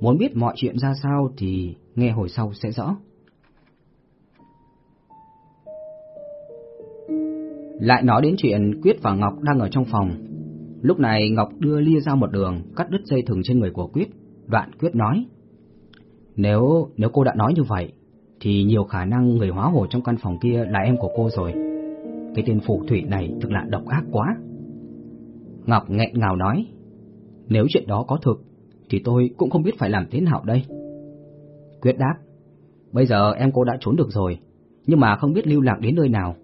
Muốn biết mọi chuyện ra sao thì nghe hồi sau sẽ rõ. Lại nói đến chuyện Quyết và Ngọc đang ở trong phòng. Lúc này Ngọc đưa lia ra một đường, cắt đứt dây thừng trên người của Quyết. Đoạn Quyết nói, nếu nếu cô đã nói như vậy, thì nhiều khả năng người hóa hồ trong căn phòng kia là em của cô rồi. Cái tên phù thủy này thực là độc ác quá. Ngọc nghẹn ngào nói, nếu chuyện đó có thực, thì tôi cũng không biết phải làm thế nào đây. Quyết đáp, bây giờ em cô đã trốn được rồi, nhưng mà không biết lưu lạc đến nơi nào.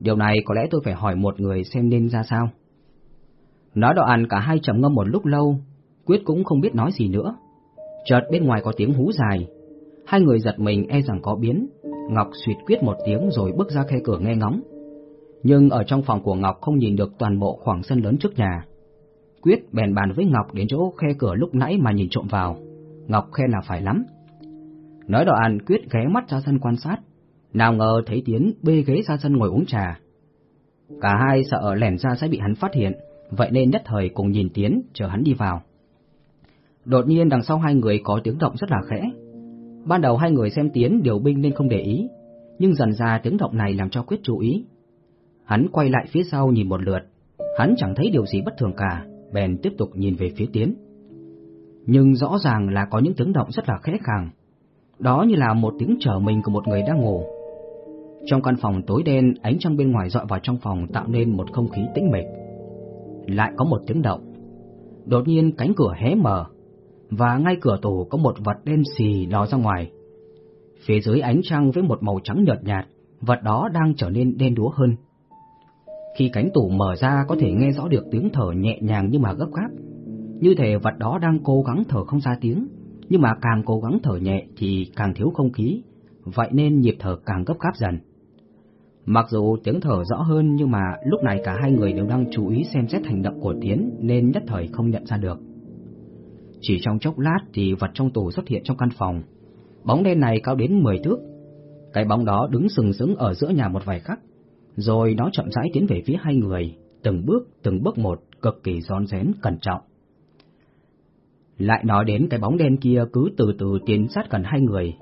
Điều này có lẽ tôi phải hỏi một người xem nên ra sao. Nói đoạn cả hai trầm ngâm một lúc lâu, Quyết cũng không biết nói gì nữa. Chợt bên ngoài có tiếng hú dài, hai người giật mình e rằng có biến. Ngọc suyệt Quyết một tiếng rồi bước ra khe cửa nghe ngóng. Nhưng ở trong phòng của Ngọc không nhìn được toàn bộ khoảng sân lớn trước nhà. Quyết bèn bàn với Ngọc đến chỗ khe cửa lúc nãy mà nhìn trộm vào. Ngọc khen là phải lắm. Nói đoạn Quyết ghé mắt ra sân quan sát, nào ngờ thấy Tiến bê ghế ra sân ngồi uống trà. Cả hai sợ lẻn ra sẽ bị hắn phát hiện, vậy nên nhất thời cùng nhìn Tiến chờ hắn đi vào. Đột nhiên đằng sau hai người có tiếng động rất là khẽ. Ban đầu hai người xem Tiến điều binh nên không để ý, nhưng dần ra tiếng động này làm cho Quyết chú ý. Hắn quay lại phía sau nhìn một lượt, hắn chẳng thấy điều gì bất thường cả, bèn tiếp tục nhìn về phía Tiến. Nhưng rõ ràng là có những tiếng động rất là khẽ khàng, đó như là một tiếng trở mình của một người đang ngủ. Trong căn phòng tối đen, ánh trăng bên ngoài dọi vào trong phòng tạo nên một không khí tĩnh mịch. Lại có một tiếng động. Đột nhiên cánh cửa hé mở, và ngay cửa tủ có một vật đen xì ló ra ngoài. Phía dưới ánh trăng với một màu trắng nhợt nhạt, vật đó đang trở nên đen đúa hơn. Khi cánh tủ mở ra có thể nghe rõ được tiếng thở nhẹ nhàng nhưng mà gấp gáp. Như thể vật đó đang cố gắng thở không ra tiếng, nhưng mà càng cố gắng thở nhẹ thì càng thiếu không khí, vậy nên nhịp thở càng gấp gáp dần. Mặc dù tiếng thở rõ hơn nhưng mà lúc này cả hai người đều đang chú ý xem xét hành động của Tiến nên nhất thời không nhận ra được. Chỉ trong chốc lát thì vật trong tủ xuất hiện trong căn phòng. Bóng đen này cao đến 10 thước. Cái bóng đó đứng sừng sững ở giữa nhà một vài khắc, rồi nó chậm rãi tiến về phía hai người, từng bước từng bước một, cực kỳ rón rén cẩn trọng. Lại nói đến cái bóng đen kia cứ từ từ tiến sát gần hai người,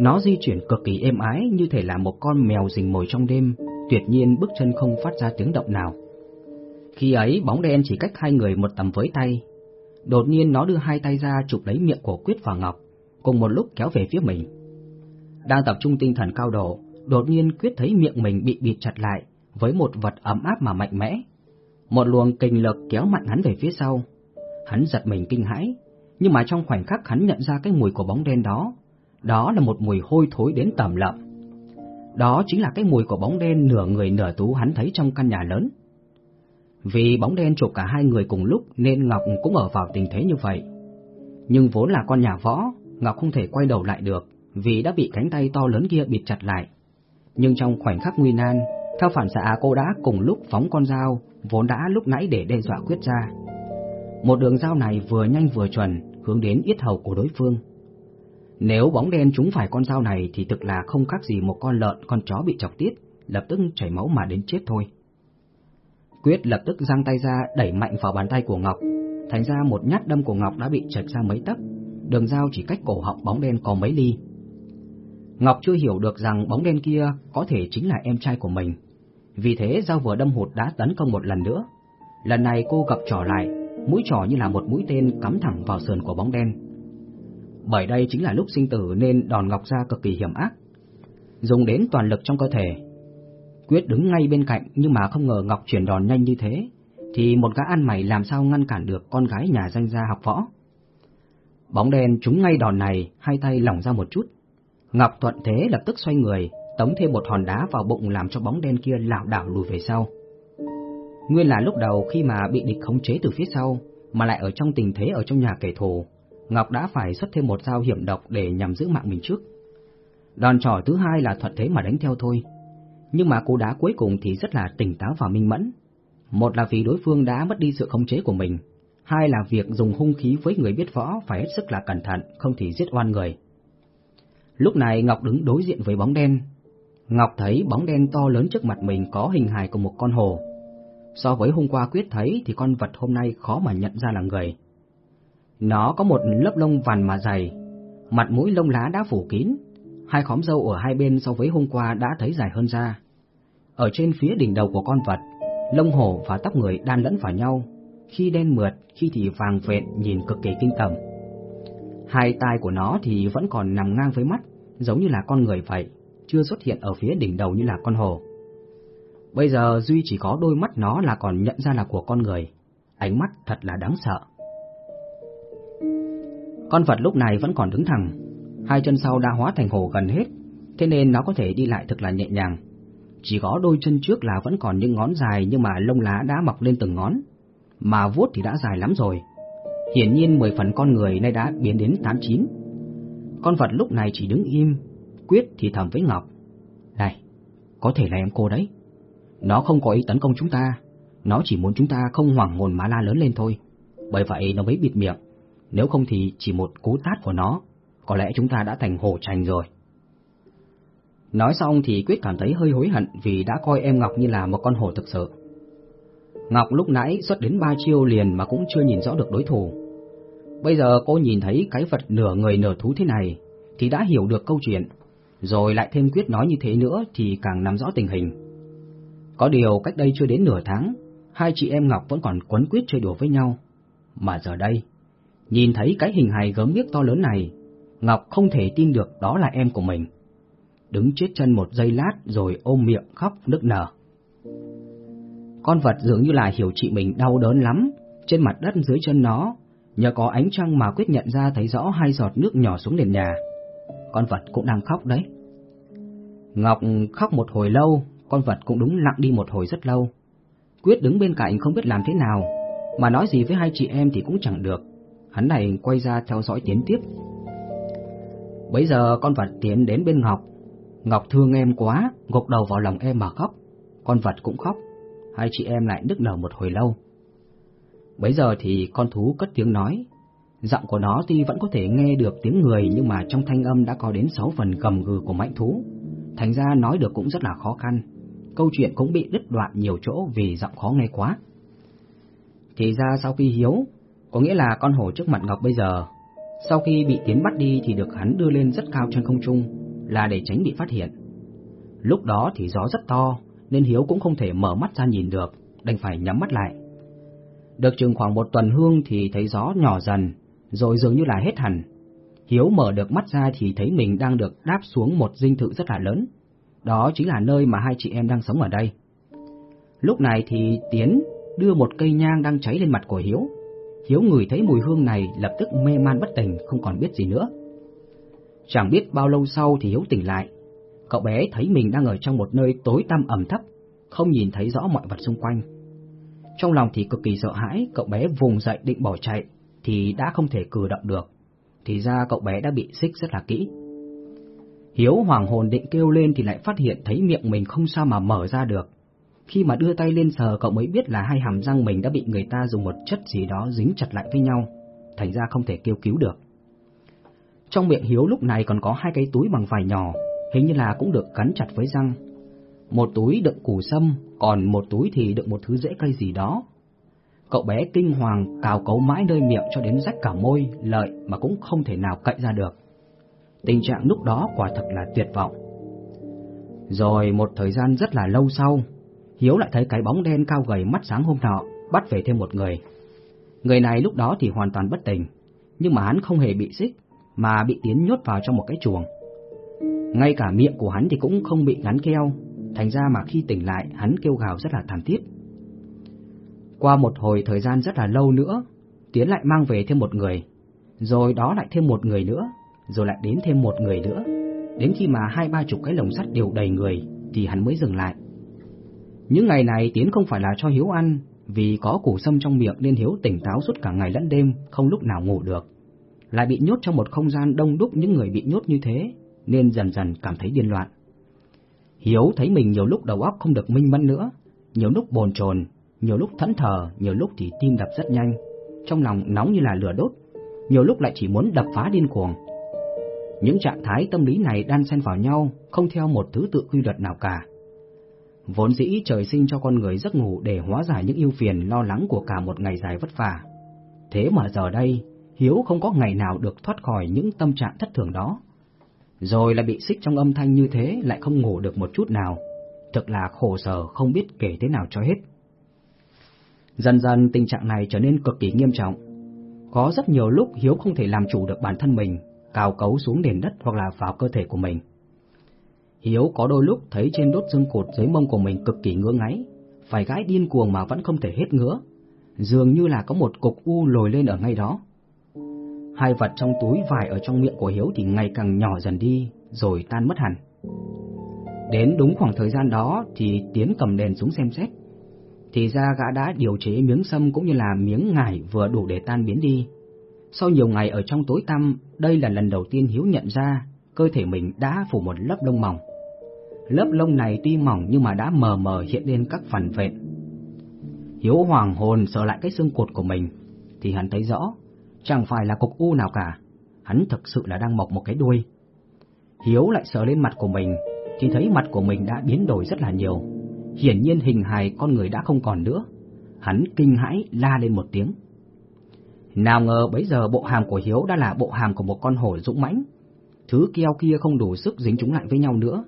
nó di chuyển cực kỳ êm ái như thể là một con mèo rình mồi trong đêm, tuyệt nhiên bước chân không phát ra tiếng động nào. Khi ấy bóng đen chỉ cách hai người một tầm với tay. Đột nhiên nó đưa hai tay ra chụp lấy miệng của Quyết và Ngọc, cùng một lúc kéo về phía mình. Đang tập trung tinh thần cao độ, đột nhiên Quyết thấy miệng mình bị bịt chặt lại với một vật ấm áp mà mạnh mẽ. Một luồng kinh lực kéo mạnh hắn về phía sau. Hắn giật mình kinh hãi, nhưng mà trong khoảnh khắc hắn nhận ra cái mùi của bóng đen đó đó là một mùi hôi thối đến tầm lợm. Đó chính là cái mùi của bóng đen nửa người nửa tú hắn thấy trong căn nhà lớn. Vì bóng đen chụp cả hai người cùng lúc nên Ngọc cũng ở vào tình thế như vậy. Nhưng vốn là con nhà võ, Ngọc không thể quay đầu lại được vì đã bị cánh tay to lớn kia bịt chặt lại. Nhưng trong khoảnh khắc nguy nan, theo phản xạ cô đã cùng lúc phóng con dao vốn đã lúc nãy để đe dọa quyết ra. Một đường dao này vừa nhanh vừa chuẩn hướng đến yết hầu của đối phương. Nếu bóng đen trúng phải con dao này thì thực là không khác gì một con lợn, con chó bị chọc tiết, lập tức chảy máu mà đến chết thôi. Quyết lập tức giang tay ra đẩy mạnh vào bàn tay của Ngọc, thành ra một nhát đâm của Ngọc đã bị trượt ra mấy tấc, đường dao chỉ cách cổ họng bóng đen có mấy ly. Ngọc chưa hiểu được rằng bóng đen kia có thể chính là em trai của mình. Vì thế dao vừa đâm hụt đã tấn công một lần nữa. Lần này cô gặp trỏ lại, mũi trỏ như là một mũi tên cắm thẳng vào sườn của bóng đen. Bởi đây chính là lúc sinh tử nên đòn Ngọc ra cực kỳ hiểm ác. Dùng đến toàn lực trong cơ thể. Quyết đứng ngay bên cạnh nhưng mà không ngờ Ngọc chuyển đòn nhanh như thế, thì một gã ăn mày làm sao ngăn cản được con gái nhà danh gia học võ. Bóng đen trúng ngay đòn này, hai tay lỏng ra một chút. Ngọc thuận thế lập tức xoay người, tống thêm một hòn đá vào bụng làm cho bóng đen kia lảo đảo lùi về sau. Nguyên là lúc đầu khi mà bị địch khống chế từ phía sau, mà lại ở trong tình thế ở trong nhà kẻ thù, Ngọc đã phải xuất thêm một dao hiểm độc để nhằm giữ mạng mình trước. Đòn trỏ thứ hai là thuận thế mà đánh theo thôi, nhưng mà cú đá cuối cùng thì rất là tỉnh táo và minh mẫn. Một là vì đối phương đã mất đi sự khống chế của mình, hai là việc dùng hung khí với người biết võ phải hết sức là cẩn thận, không thì giết oan người. Lúc này Ngọc đứng đối diện với bóng đen. Ngọc thấy bóng đen to lớn trước mặt mình có hình hài của một con hồ. So với hôm qua Quyết thấy thì con vật hôm nay khó mà nhận ra là người. Nó có một lớp lông vằn mà dày, mặt mũi lông lá đã phủ kín, hai khóm râu ở hai bên so với hôm qua đã thấy dài hơn ra. Ở trên phía đỉnh đầu của con vật, lông hổ và tóc người đan lẫn vào nhau, khi đen mượt, khi thì vàng vẹn nhìn cực kỳ kinh tởm. Hai tai của nó thì vẫn còn nằm ngang với mắt, giống như là con người vậy, chưa xuất hiện ở phía đỉnh đầu như là con hổ. Bây giờ Duy chỉ có đôi mắt nó là còn nhận ra là của con người, ánh mắt thật là đáng sợ. Con vật lúc này vẫn còn đứng thẳng, hai chân sau đã hóa thành hổ gần hết, thế nên nó có thể đi lại thật là nhẹ nhàng. Chỉ có đôi chân trước là vẫn còn những ngón dài nhưng mà lông lá đã mọc lên từng ngón, mà vuốt thì đã dài lắm rồi. Hiển nhiên mười phần con người nay đã biến đến tám chín. Con vật lúc này chỉ đứng im, quyết thì thầm với Ngọc. Này, có thể là em cô đấy. Nó không có ý tấn công chúng ta, nó chỉ muốn chúng ta không hoảng hồn má la lớn lên thôi. Bởi vậy nó mới bịt miệng, nếu không thì chỉ một cú tát của nó, có lẽ chúng ta đã thành hổ trành rồi. Nói xong thì Quyết cảm thấy hơi hối hận vì đã coi em Ngọc như là một con hổ thực sự. Ngọc lúc nãy xuất đến ba chiêu liền mà cũng chưa nhìn rõ được đối thủ. Bây giờ cô nhìn thấy cái vật nửa người nửa thú thế này thì đã hiểu được câu chuyện, rồi lại thêm Quyết nói như thế nữa thì càng nắm rõ tình hình. Có điều cách đây chưa đến nửa tháng, hai chị em Ngọc vẫn còn quấn quyết chơi đùa với nhau. Mà giờ đây, nhìn thấy cái hình hài gớm ghiếc to lớn này, Ngọc không thể tin được đó là em của mình. Đứng chết chân một giây lát rồi ôm miệng khóc nức nở. Con vật dường như là hiểu chị mình đau đớn lắm, trên mặt đất dưới chân nó, nhờ có ánh trăng mà quyết nhận ra thấy rõ hai giọt nước nhỏ xuống nền nhà. Con vật cũng đang khóc đấy. Ngọc khóc một hồi lâu, con vật cũng đúng lặng đi một hồi rất lâu. Quyết đứng bên cạnh không biết làm thế nào, mà nói gì với hai chị em thì cũng chẳng được. Hắn này quay ra theo dõi tiến tiếp. Bây giờ con vật tiến đến bên Ngọc. Ngọc thương em quá, gục đầu vào lòng em mà khóc. Con vật cũng khóc. Hai chị em lại nức nở một hồi lâu. Bấy giờ thì con thú cất tiếng nói. Giọng của nó tuy vẫn có thể nghe được tiếng người nhưng mà trong thanh âm đã có đến sáu phần gầm gừ của mạnh thú. Thành ra nói được cũng rất là khó khăn câu chuyện cũng bị đứt đoạn nhiều chỗ vì giọng khó nghe quá. Thì ra sau khi hiếu, có nghĩa là con hổ trước mặt Ngọc bây giờ, sau khi bị tiến bắt đi thì được hắn đưa lên rất cao trên không trung, là để tránh bị phát hiện. Lúc đó thì gió rất to, nên Hiếu cũng không thể mở mắt ra nhìn được, đành phải nhắm mắt lại. Được chừng khoảng một tuần hương thì thấy gió nhỏ dần, rồi dường như là hết hẳn. Hiếu mở được mắt ra thì thấy mình đang được đáp xuống một dinh thự rất là lớn. Đó chính là nơi mà hai chị em đang sống ở đây. Lúc này thì Tiến đưa một cây nhang đang cháy lên mặt của Hiếu. Hiếu ngửi thấy mùi hương này lập tức mê man bất tỉnh, không còn biết gì nữa. Chẳng biết bao lâu sau thì Hiếu tỉnh lại. Cậu bé thấy mình đang ở trong một nơi tối tăm ẩm thấp, không nhìn thấy rõ mọi vật xung quanh. Trong lòng thì cực kỳ sợ hãi, cậu bé vùng dậy định bỏ chạy, thì đã không thể cử động được. Thì ra cậu bé đã bị xích rất là kỹ. Hiếu hoàng hồn định kêu lên thì lại phát hiện thấy miệng mình không sao mà mở ra được. Khi mà đưa tay lên sờ cậu mới biết là hai hàm răng mình đã bị người ta dùng một chất gì đó dính chặt lại với nhau, thành ra không thể kêu cứu được. Trong miệng Hiếu lúc này còn có hai cái túi bằng vải nhỏ, hình như là cũng được gắn chặt với răng. Một túi đựng củ sâm, còn một túi thì đựng một thứ rễ cây gì đó. Cậu bé kinh hoàng cào cấu mãi nơi miệng cho đến rách cả môi, lợi mà cũng không thể nào cậy ra được. Tình trạng lúc đó quả thật là tuyệt vọng. Rồi một thời gian rất là lâu sau, Hiếu lại thấy cái bóng đen cao gầy mắt sáng hôm nọ, bắt về thêm một người. Người này lúc đó thì hoàn toàn bất tỉnh, nhưng mà hắn không hề bị xích, mà bị tiến nhốt vào trong một cái chuồng. Ngay cả miệng của hắn thì cũng không bị gắn keo, thành ra mà khi tỉnh lại hắn kêu gào rất là thảm thiết. Qua một hồi thời gian rất là lâu nữa, Tiến lại mang về thêm một người, rồi đó lại thêm một người nữa, rồi lại đến thêm một người nữa. Đến khi mà hai ba chục cái lồng sắt đều đầy người thì hắn mới dừng lại. Những ngày này Tiến không phải là cho Hiếu ăn, vì có củ sâm trong miệng nên Hiếu tỉnh táo suốt cả ngày lẫn đêm, không lúc nào ngủ được. Lại bị nhốt trong một không gian đông đúc những người bị nhốt như thế, nên dần dần cảm thấy điên loạn. Hiếu thấy mình nhiều lúc đầu óc không được minh mẫn nữa, nhiều lúc bồn chồn, nhiều lúc thẫn thờ, nhiều lúc thì tim đập rất nhanh, trong lòng nóng như là lửa đốt, nhiều lúc lại chỉ muốn đập phá điên cuồng. Những trạng thái tâm lý này đan xen vào nhau, không theo một thứ tự quy luật nào cả. Vốn dĩ trời sinh cho con người giấc ngủ để hóa giải những ưu phiền lo lắng của cả một ngày dài vất vả. Thế mà giờ đây, Hiếu không có ngày nào được thoát khỏi những tâm trạng thất thường đó. Rồi lại bị xích trong âm thanh như thế lại không ngủ được một chút nào. Thật là khổ sở không biết kể thế nào cho hết. Dần dần tình trạng này trở nên cực kỳ nghiêm trọng. Có rất nhiều lúc Hiếu không thể làm chủ được bản thân mình, cào cấu xuống nền đất hoặc là vào cơ thể của mình. Hiếu có đôi lúc thấy trên đốt xương cột dưới mông của mình cực kỳ ngứa ngáy, phải gãi điên cuồng mà vẫn không thể hết ngứa, dường như là có một cục u lồi lên ở ngay đó. Hai vật trong túi vải ở trong miệng của Hiếu thì ngày càng nhỏ dần đi, rồi tan mất hẳn. Đến đúng khoảng thời gian đó thì Tiến cầm đèn xuống xem xét. Thì ra gã đã điều chế miếng sâm cũng như là miếng ngải vừa đủ để tan biến đi. Sau nhiều ngày ở trong tối tăm, đây là lần đầu tiên Hiếu nhận ra cơ thể mình đã phủ một lớp lông mỏng. Lớp lông này tuy mỏng nhưng mà đã mờ mờ hiện lên các phần vẹn. Hiếu hoàng hồn sờ lại cái xương cột của mình, thì hắn thấy rõ, chẳng phải là cục u nào cả, hắn thực sự là đang mọc một cái đuôi. Hiếu lại sờ lên mặt của mình, thì thấy mặt của mình đã biến đổi rất là nhiều, hiển nhiên hình hài con người đã không còn nữa. Hắn kinh hãi la lên một tiếng. Nào ngờ bấy giờ bộ hàm của Hiếu đã là bộ hàm của một con hổ dũng mãnh. Thứ keo kia không đủ sức dính chúng lại với nhau nữa,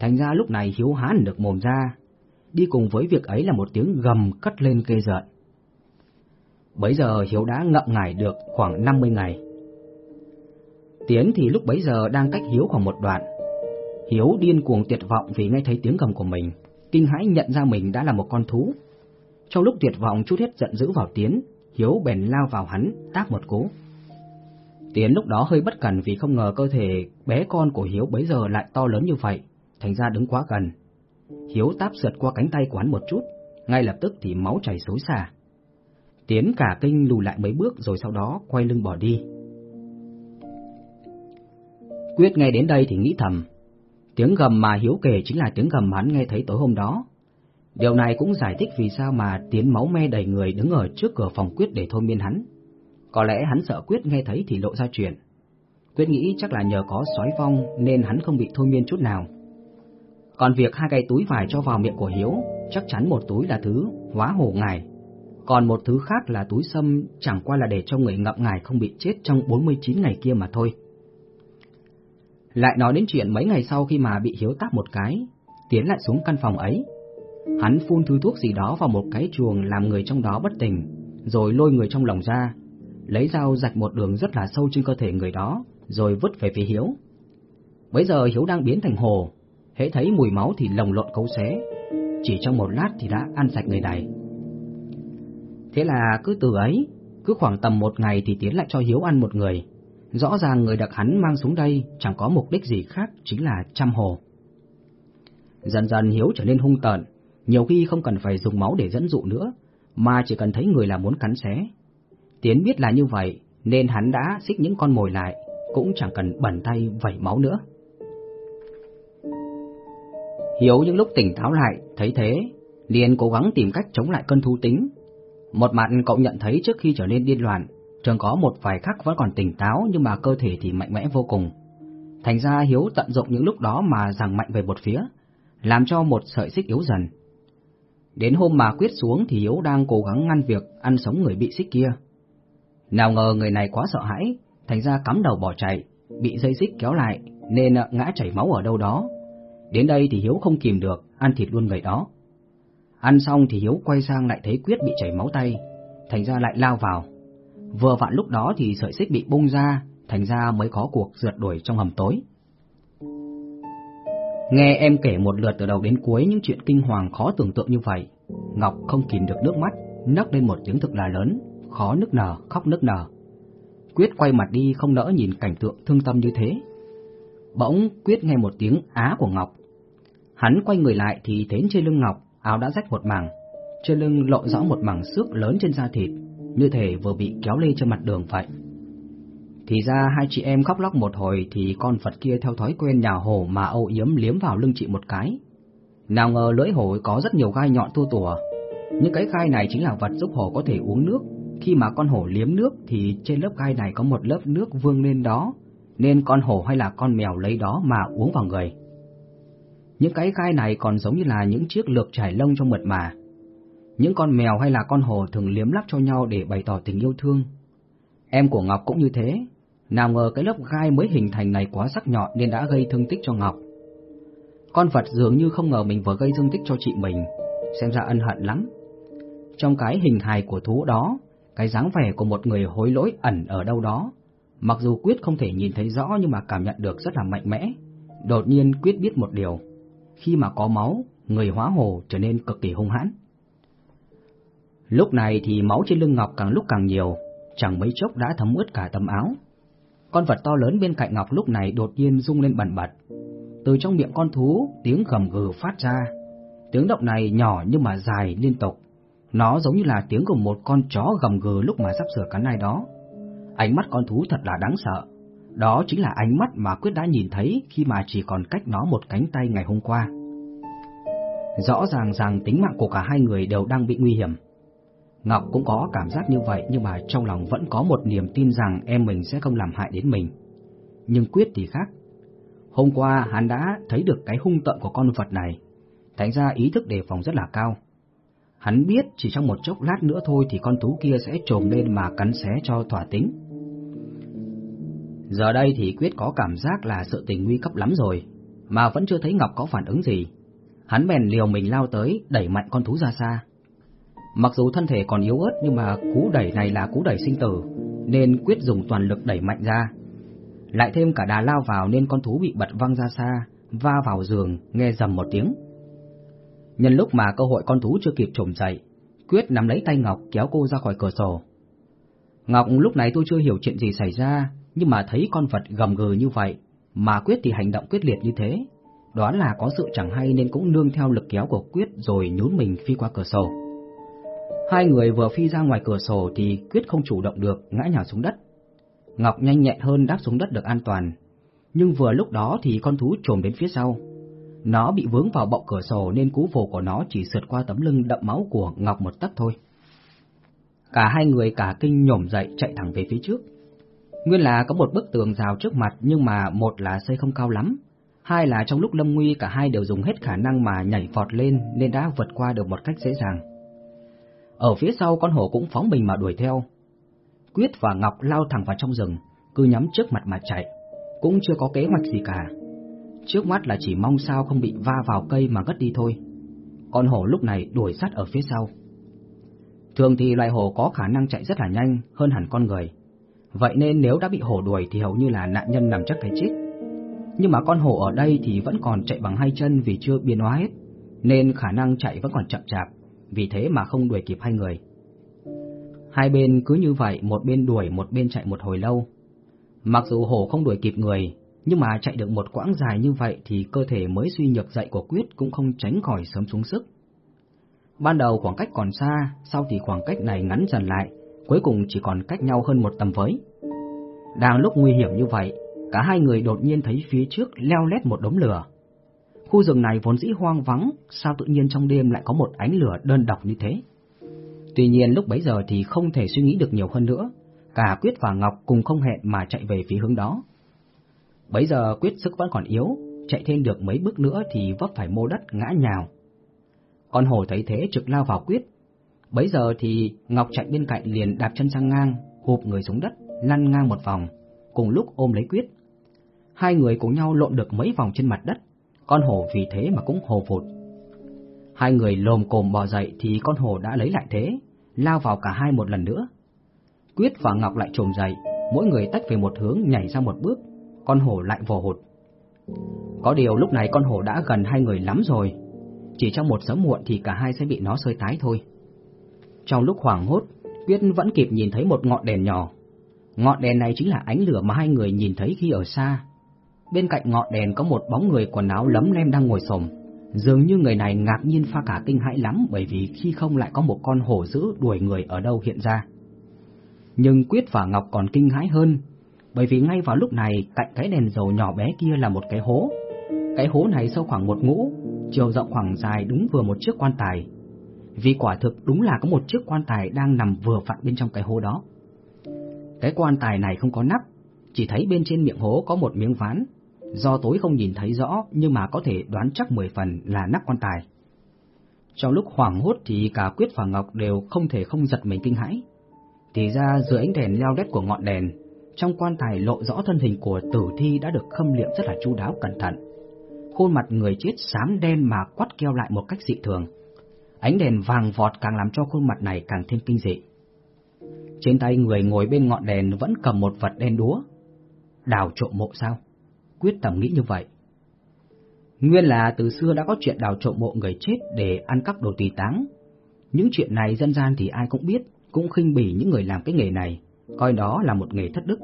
thành ra lúc này Hiếu hán được mồm ra. Đi cùng với việc ấy là một tiếng gầm cất lên kê giận. Bấy giờ Hiếu đã ngậm ngải được khoảng 50 ngày. Tiến thì lúc bấy giờ đang cách Hiếu khoảng một đoạn. Hiếu điên cuồng tuyệt vọng vì nghe thấy tiếng gầm của mình, kinh hãi nhận ra mình đã là một con thú. Trong lúc tuyệt vọng chút hết giận dữ vào Tiến, Hiếu bèn lao vào hắn, tác một cú. Tiến lúc đó hơi bất cẩn vì không ngờ cơ thể bé con của Hiếu bấy giờ lại to lớn như vậy, thành ra đứng quá gần. Hiếu táp sượt qua cánh tay của hắn một chút, ngay lập tức thì máu chảy xối xả. Tiến cả kinh lùi lại mấy bước rồi sau đó quay lưng bỏ đi. Quyết nghe đến đây thì nghĩ thầm, tiếng gầm mà Hiếu kể chính là tiếng gầm hắn nghe thấy tối hôm đó. Điều này cũng giải thích vì sao mà Tiến máu me đầy người đứng ở trước cửa phòng Quyết để thôi miên hắn. Có lẽ hắn sợ Quyết nghe thấy thì lộ ra chuyện. Quyết nghĩ chắc là nhờ có sói phong nên hắn không bị thôi miên chút nào. Còn việc hai cái túi vải cho vào miệng của Hiếu, chắc chắn một túi là thứ hóa hổ ngài, còn một thứ khác là túi sâm chẳng qua là để cho người ngậm ngài không bị chết trong 49 ngày kia mà thôi. Lại nói đến chuyện mấy ngày sau khi mà bị Hiếu táp một cái, tiến lại xuống căn phòng ấy. Hắn phun thứ thuốc gì đó vào một cái chuồng làm người trong đó bất tỉnh, rồi lôi người trong lòng ra, lấy dao rạch một đường rất là sâu trên cơ thể người đó, rồi vứt về phía Hiếu. Bây giờ Hiếu đang biến thành hồ, hễ thấy mùi máu thì lồng lộn cấu xé, chỉ trong một lát thì đã ăn sạch người này. Thế là cứ từ ấy, cứ khoảng tầm một ngày thì Tiến lại cho Hiếu ăn một người. Rõ ràng người đặc hắn mang xuống đây chẳng có mục đích gì khác chính là chăm hồ. Dần dần Hiếu trở nên hung tợn, nhiều khi không cần phải dùng máu để dẫn dụ nữa, mà chỉ cần thấy người là muốn cắn xé. Tiến biết là như vậy, nên hắn đã xích những con mồi lại, cũng chẳng cần bẩn tay vẩy máu nữa. Hiếu những lúc tỉnh táo lại, thấy thế, liền cố gắng tìm cách chống lại cơn thú tính. Một mặt cậu nhận thấy trước khi trở nên điên loạn, Trường có một vài khắc vẫn còn tỉnh táo nhưng mà cơ thể thì mạnh mẽ vô cùng. Thành ra Hiếu tận dụng những lúc đó mà giằng mạnh về một phía, làm cho một sợi xích yếu dần. Đến hôm mà quyết xuống thì Hiếu đang cố gắng ngăn việc ăn sống người bị xích kia. Nào ngờ người này quá sợ hãi, thành ra cắm đầu bỏ chạy, bị dây xích kéo lại nên ngã chảy máu ở đâu đó. Đến đây thì Hiếu không kìm được, ăn thịt luôn người đó. Ăn xong thì Hiếu quay sang lại thấy Quyết bị chảy máu tay, thành ra lại lao vào. Vừa vặn lúc đó thì sợi xích bị bung ra, thành ra mới có cuộc rượt đuổi trong hầm tối. Nghe em kể một lượt từ đầu đến cuối những chuyện kinh hoàng khó tưởng tượng như vậy, Ngọc không kìm được nước mắt, nấc lên một tiếng thực là lớn, khó nức nở, khóc nức nở. Quyết quay mặt đi không nỡ nhìn cảnh tượng thương tâm như thế. Bỗng Quyết nghe một tiếng á của Ngọc. Hắn quay người lại thì thấy trên lưng Ngọc áo đã rách một mảng, trên lưng lộ rõ một mảng xước lớn trên da thịt, như thể vừa bị kéo lê trên mặt đường vậy. Thì ra hai chị em khóc lóc một hồi thì con Phật kia theo thói quen nhà hổ mà âu yếm liếm vào lưng chị một cái. Nào ngờ lưỡi hổ có rất nhiều gai nhọn tua tủa. Những cái gai này chính là vật giúp hổ có thể uống nước. Khi mà con hổ liếm nước thì trên lớp gai này có một lớp nước vương lên đó, nên con hổ hay là con mèo lấy đó mà uống vào người. Những cái gai này còn giống như là những chiếc lược trải lông trong mật mà. Những con mèo hay là con hổ thường liếm lắp cho nhau để bày tỏ tình yêu thương. Em của Ngọc cũng như thế, nào ngờ cái lớp gai mới hình thành này quá sắc nhọn nên đã gây thương tích cho Ngọc. Con vật dường như không ngờ mình vừa gây thương tích cho chị mình, xem ra ân hận lắm. Trong cái hình hài của thú đó, cái dáng vẻ của một người hối lỗi ẩn ở đâu đó. Mặc dù Quyết không thể nhìn thấy rõ nhưng mà cảm nhận được rất là mạnh mẽ. Đột nhiên Quyết biết một điều, khi mà có máu, người hóa hồ trở nên cực kỳ hung hãn. Lúc này thì máu trên lưng Ngọc càng lúc càng nhiều, chẳng mấy chốc đã thấm ướt cả tấm áo. Con vật to lớn bên cạnh Ngọc lúc này đột nhiên rung lên bần bật. Từ trong miệng con thú, tiếng gầm gừ phát ra. Tiếng động này nhỏ nhưng mà dài liên tục. Nó giống như là tiếng của một con chó gầm gừ lúc mà sắp sửa cắn ai đó. Ánh mắt con thú thật là đáng sợ. Đó chính là ánh mắt mà Quyết đã nhìn thấy khi mà chỉ còn cách nó một cánh tay ngày hôm qua. Rõ ràng rằng tính mạng của cả hai người đều đang bị nguy hiểm. Ngọc cũng có cảm giác như vậy nhưng mà trong lòng vẫn có một niềm tin rằng em mình sẽ không làm hại đến mình. Nhưng Quyết thì khác. Hôm qua hắn đã thấy được cái hung tợn của con vật này, thành ra ý thức đề phòng rất là cao. Hắn biết chỉ trong một chốc lát nữa thôi thì con thú kia sẽ trồm lên mà cắn xé cho thỏa tính. Giờ đây thì Quyết có cảm giác là sự tình nguy cấp lắm rồi, mà vẫn chưa thấy Ngọc có phản ứng gì. Hắn bèn liều mình lao tới, đẩy mạnh con thú ra xa. Mặc dù thân thể còn yếu ớt nhưng mà cú đẩy này là cú đẩy sinh tử, nên Quyết dùng toàn lực đẩy mạnh ra. Lại thêm cả đà lao vào nên con thú bị bật văng ra xa, va vào giường, nghe rầm một tiếng. Nhân lúc mà cơ hội con thú chưa kịp trồm dậy, Quyết nắm lấy tay Ngọc kéo cô ra khỏi cửa sổ. Ngọc lúc này tôi chưa hiểu chuyện gì xảy ra, nhưng mà thấy con vật gầm gừ như vậy, mà Quyết thì hành động quyết liệt như thế, đoán là có sự chẳng hay nên cũng nương theo lực kéo của Quyết rồi nhún mình phi qua cửa sổ. Hai người vừa phi ra ngoài cửa sổ thì Quyết không chủ động được, ngã nhào xuống đất. Ngọc nhanh nhẹn hơn đáp xuống đất được an toàn, nhưng vừa lúc đó thì con thú trồm đến phía sau. Nó bị vướng vào bọng cửa sổ nên cú vồ của nó chỉ sượt qua tấm lưng đậm máu của Ngọc một tấc thôi. Cả hai người cả kinh nhổm dậy chạy thẳng về phía trước. Nguyên là có một bức tường rào trước mặt nhưng mà một là xây không cao lắm, hai là trong lúc lâm nguy cả hai đều dùng hết khả năng mà nhảy vọt lên nên đã vượt qua được một cách dễ dàng. Ở phía sau con hổ cũng phóng mình mà đuổi theo. Quyết và Ngọc lao thẳng vào trong rừng, cứ nhắm trước mặt mà chạy, cũng chưa có kế hoạch gì cả. Trước mắt là chỉ mong sao không bị va vào cây mà ngất đi thôi. Con hổ lúc này đuổi sát ở phía sau. Thường thì loài hổ có khả năng chạy rất là nhanh hơn hẳn con người. Vậy nên nếu đã bị hổ đuổi thì hầu như là nạn nhân nằm chắc cái chết. Nhưng mà con hổ ở đây thì vẫn còn chạy bằng hai chân vì chưa biến hóa hết, nên khả năng chạy vẫn còn chậm chạp vì thế mà không đuổi kịp hai người. Hai bên cứ như vậy, một bên đuổi một bên chạy một hồi lâu. Mặc dù hổ không đuổi kịp người, nhưng mà chạy được một quãng dài như vậy thì cơ thể mới suy nhược dậy của Quyết cũng không tránh khỏi sớm xuống sức. Ban đầu khoảng cách còn xa, sau thì khoảng cách này ngắn dần lại, cuối cùng chỉ còn cách nhau hơn một tầm với. Đang lúc nguy hiểm như vậy, cả hai người đột nhiên thấy phía trước leo lét một đống lửa. Khu rừng này vốn dĩ hoang vắng, sao tự nhiên trong đêm lại có một ánh lửa đơn độc như thế? Tuy nhiên lúc bấy giờ thì không thể suy nghĩ được nhiều hơn nữa, cả Quyết và Ngọc cùng không hẹn mà chạy về phía hướng đó. Bấy giờ Quyết sức vẫn còn yếu, chạy thêm được mấy bước nữa thì vấp phải mô đất ngã nhào. Con hổ thấy thế trực lao vào Quyết. Bấy giờ thì Ngọc chạy bên cạnh liền đạp chân sang ngang, hụp người xuống đất, lăn ngang một vòng, cùng lúc ôm lấy Quyết. Hai người cùng nhau lộn được mấy vòng trên mặt đất, con hổ vì thế mà cũng hồ vụt. Hai người lồm cồm bò dậy thì con hổ đã lấy lại thế, lao vào cả hai một lần nữa. Quyết và Ngọc lại trồm dậy, mỗi người tách về một hướng nhảy ra một bước, con hổ lại vồ hụt. Có điều lúc này con hổ đã gần hai người lắm rồi, chỉ trong một sớm muộn thì cả hai sẽ bị nó sơi tái thôi. Trong lúc hoảng hốt, Quyết vẫn kịp nhìn thấy một ngọn đèn nhỏ. Ngọn đèn này chính là ánh lửa mà hai người nhìn thấy khi ở xa. Bên cạnh ngọn đèn có một bóng người quần áo lấm lem đang ngồi xổm. Dường như người này ngạc nhiên pha cả kinh hãi lắm bởi vì khi không lại có một con hổ dữ đuổi người ở đâu hiện ra. Nhưng Quyết và Ngọc còn kinh hãi hơn, bởi vì ngay vào lúc này cạnh cái đèn dầu nhỏ bé kia là một cái hố. Cái hố này sâu khoảng một ngũ, chiều rộng khoảng dài đúng vừa một chiếc quan tài. Vì quả thực đúng là có một chiếc quan tài đang nằm vừa vặn bên trong cái hố đó. Cái quan tài này không có nắp, chỉ thấy bên trên miệng hố có một miếng ván. Do tối không nhìn thấy rõ nhưng mà có thể đoán chắc mười phần là nắp quan tài. Trong lúc hoảng hốt thì cả Quyết và Ngọc đều không thể không giật mình kinh hãi. Thì ra dưới ánh đèn leo đét của ngọn đèn, trong quan tài lộ rõ thân hình của tử thi đã được khâm liệm rất là chu đáo cẩn thận. Khuôn mặt người chết xám đen mà quắt keo lại một cách dị thường. Ánh đèn vàng vọt càng làm cho khuôn mặt này càng thêm kinh dị. Trên tay người ngồi bên ngọn đèn vẫn cầm một vật đen đúa. Đào trộm mộ sao? Quyết tầm nghĩ như vậy. Nguyên là từ xưa đã có chuyện đào trộm mộ người chết để ăn cắp đồ tùy táng. Những chuyện này dân gian thì ai cũng biết, cũng khinh bỉ những người làm cái nghề này, coi đó là một nghề thất đức.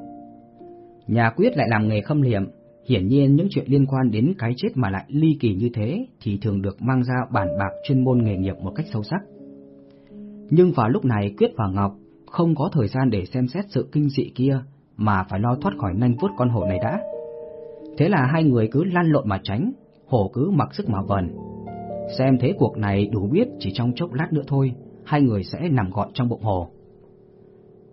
Nhà Quyết lại làm nghề khâm liệm, hiển nhiên những chuyện liên quan đến cái chết mà lại ly kỳ như thế thì thường được mang ra bản bạc chuyên môn nghề nghiệp một cách sâu sắc. Nhưng vào lúc này Quyết và Ngọc không có thời gian để xem xét sự kinh dị kia mà phải lo thoát khỏi nanh vuốt con hổ này đã. Thế là hai người cứ lăn lộn mà tránh, hổ cứ mặc sức mà vần. Xem thế cuộc này đủ biết chỉ trong chốc lát nữa thôi, hai người sẽ nằm gọn trong bụng hồ.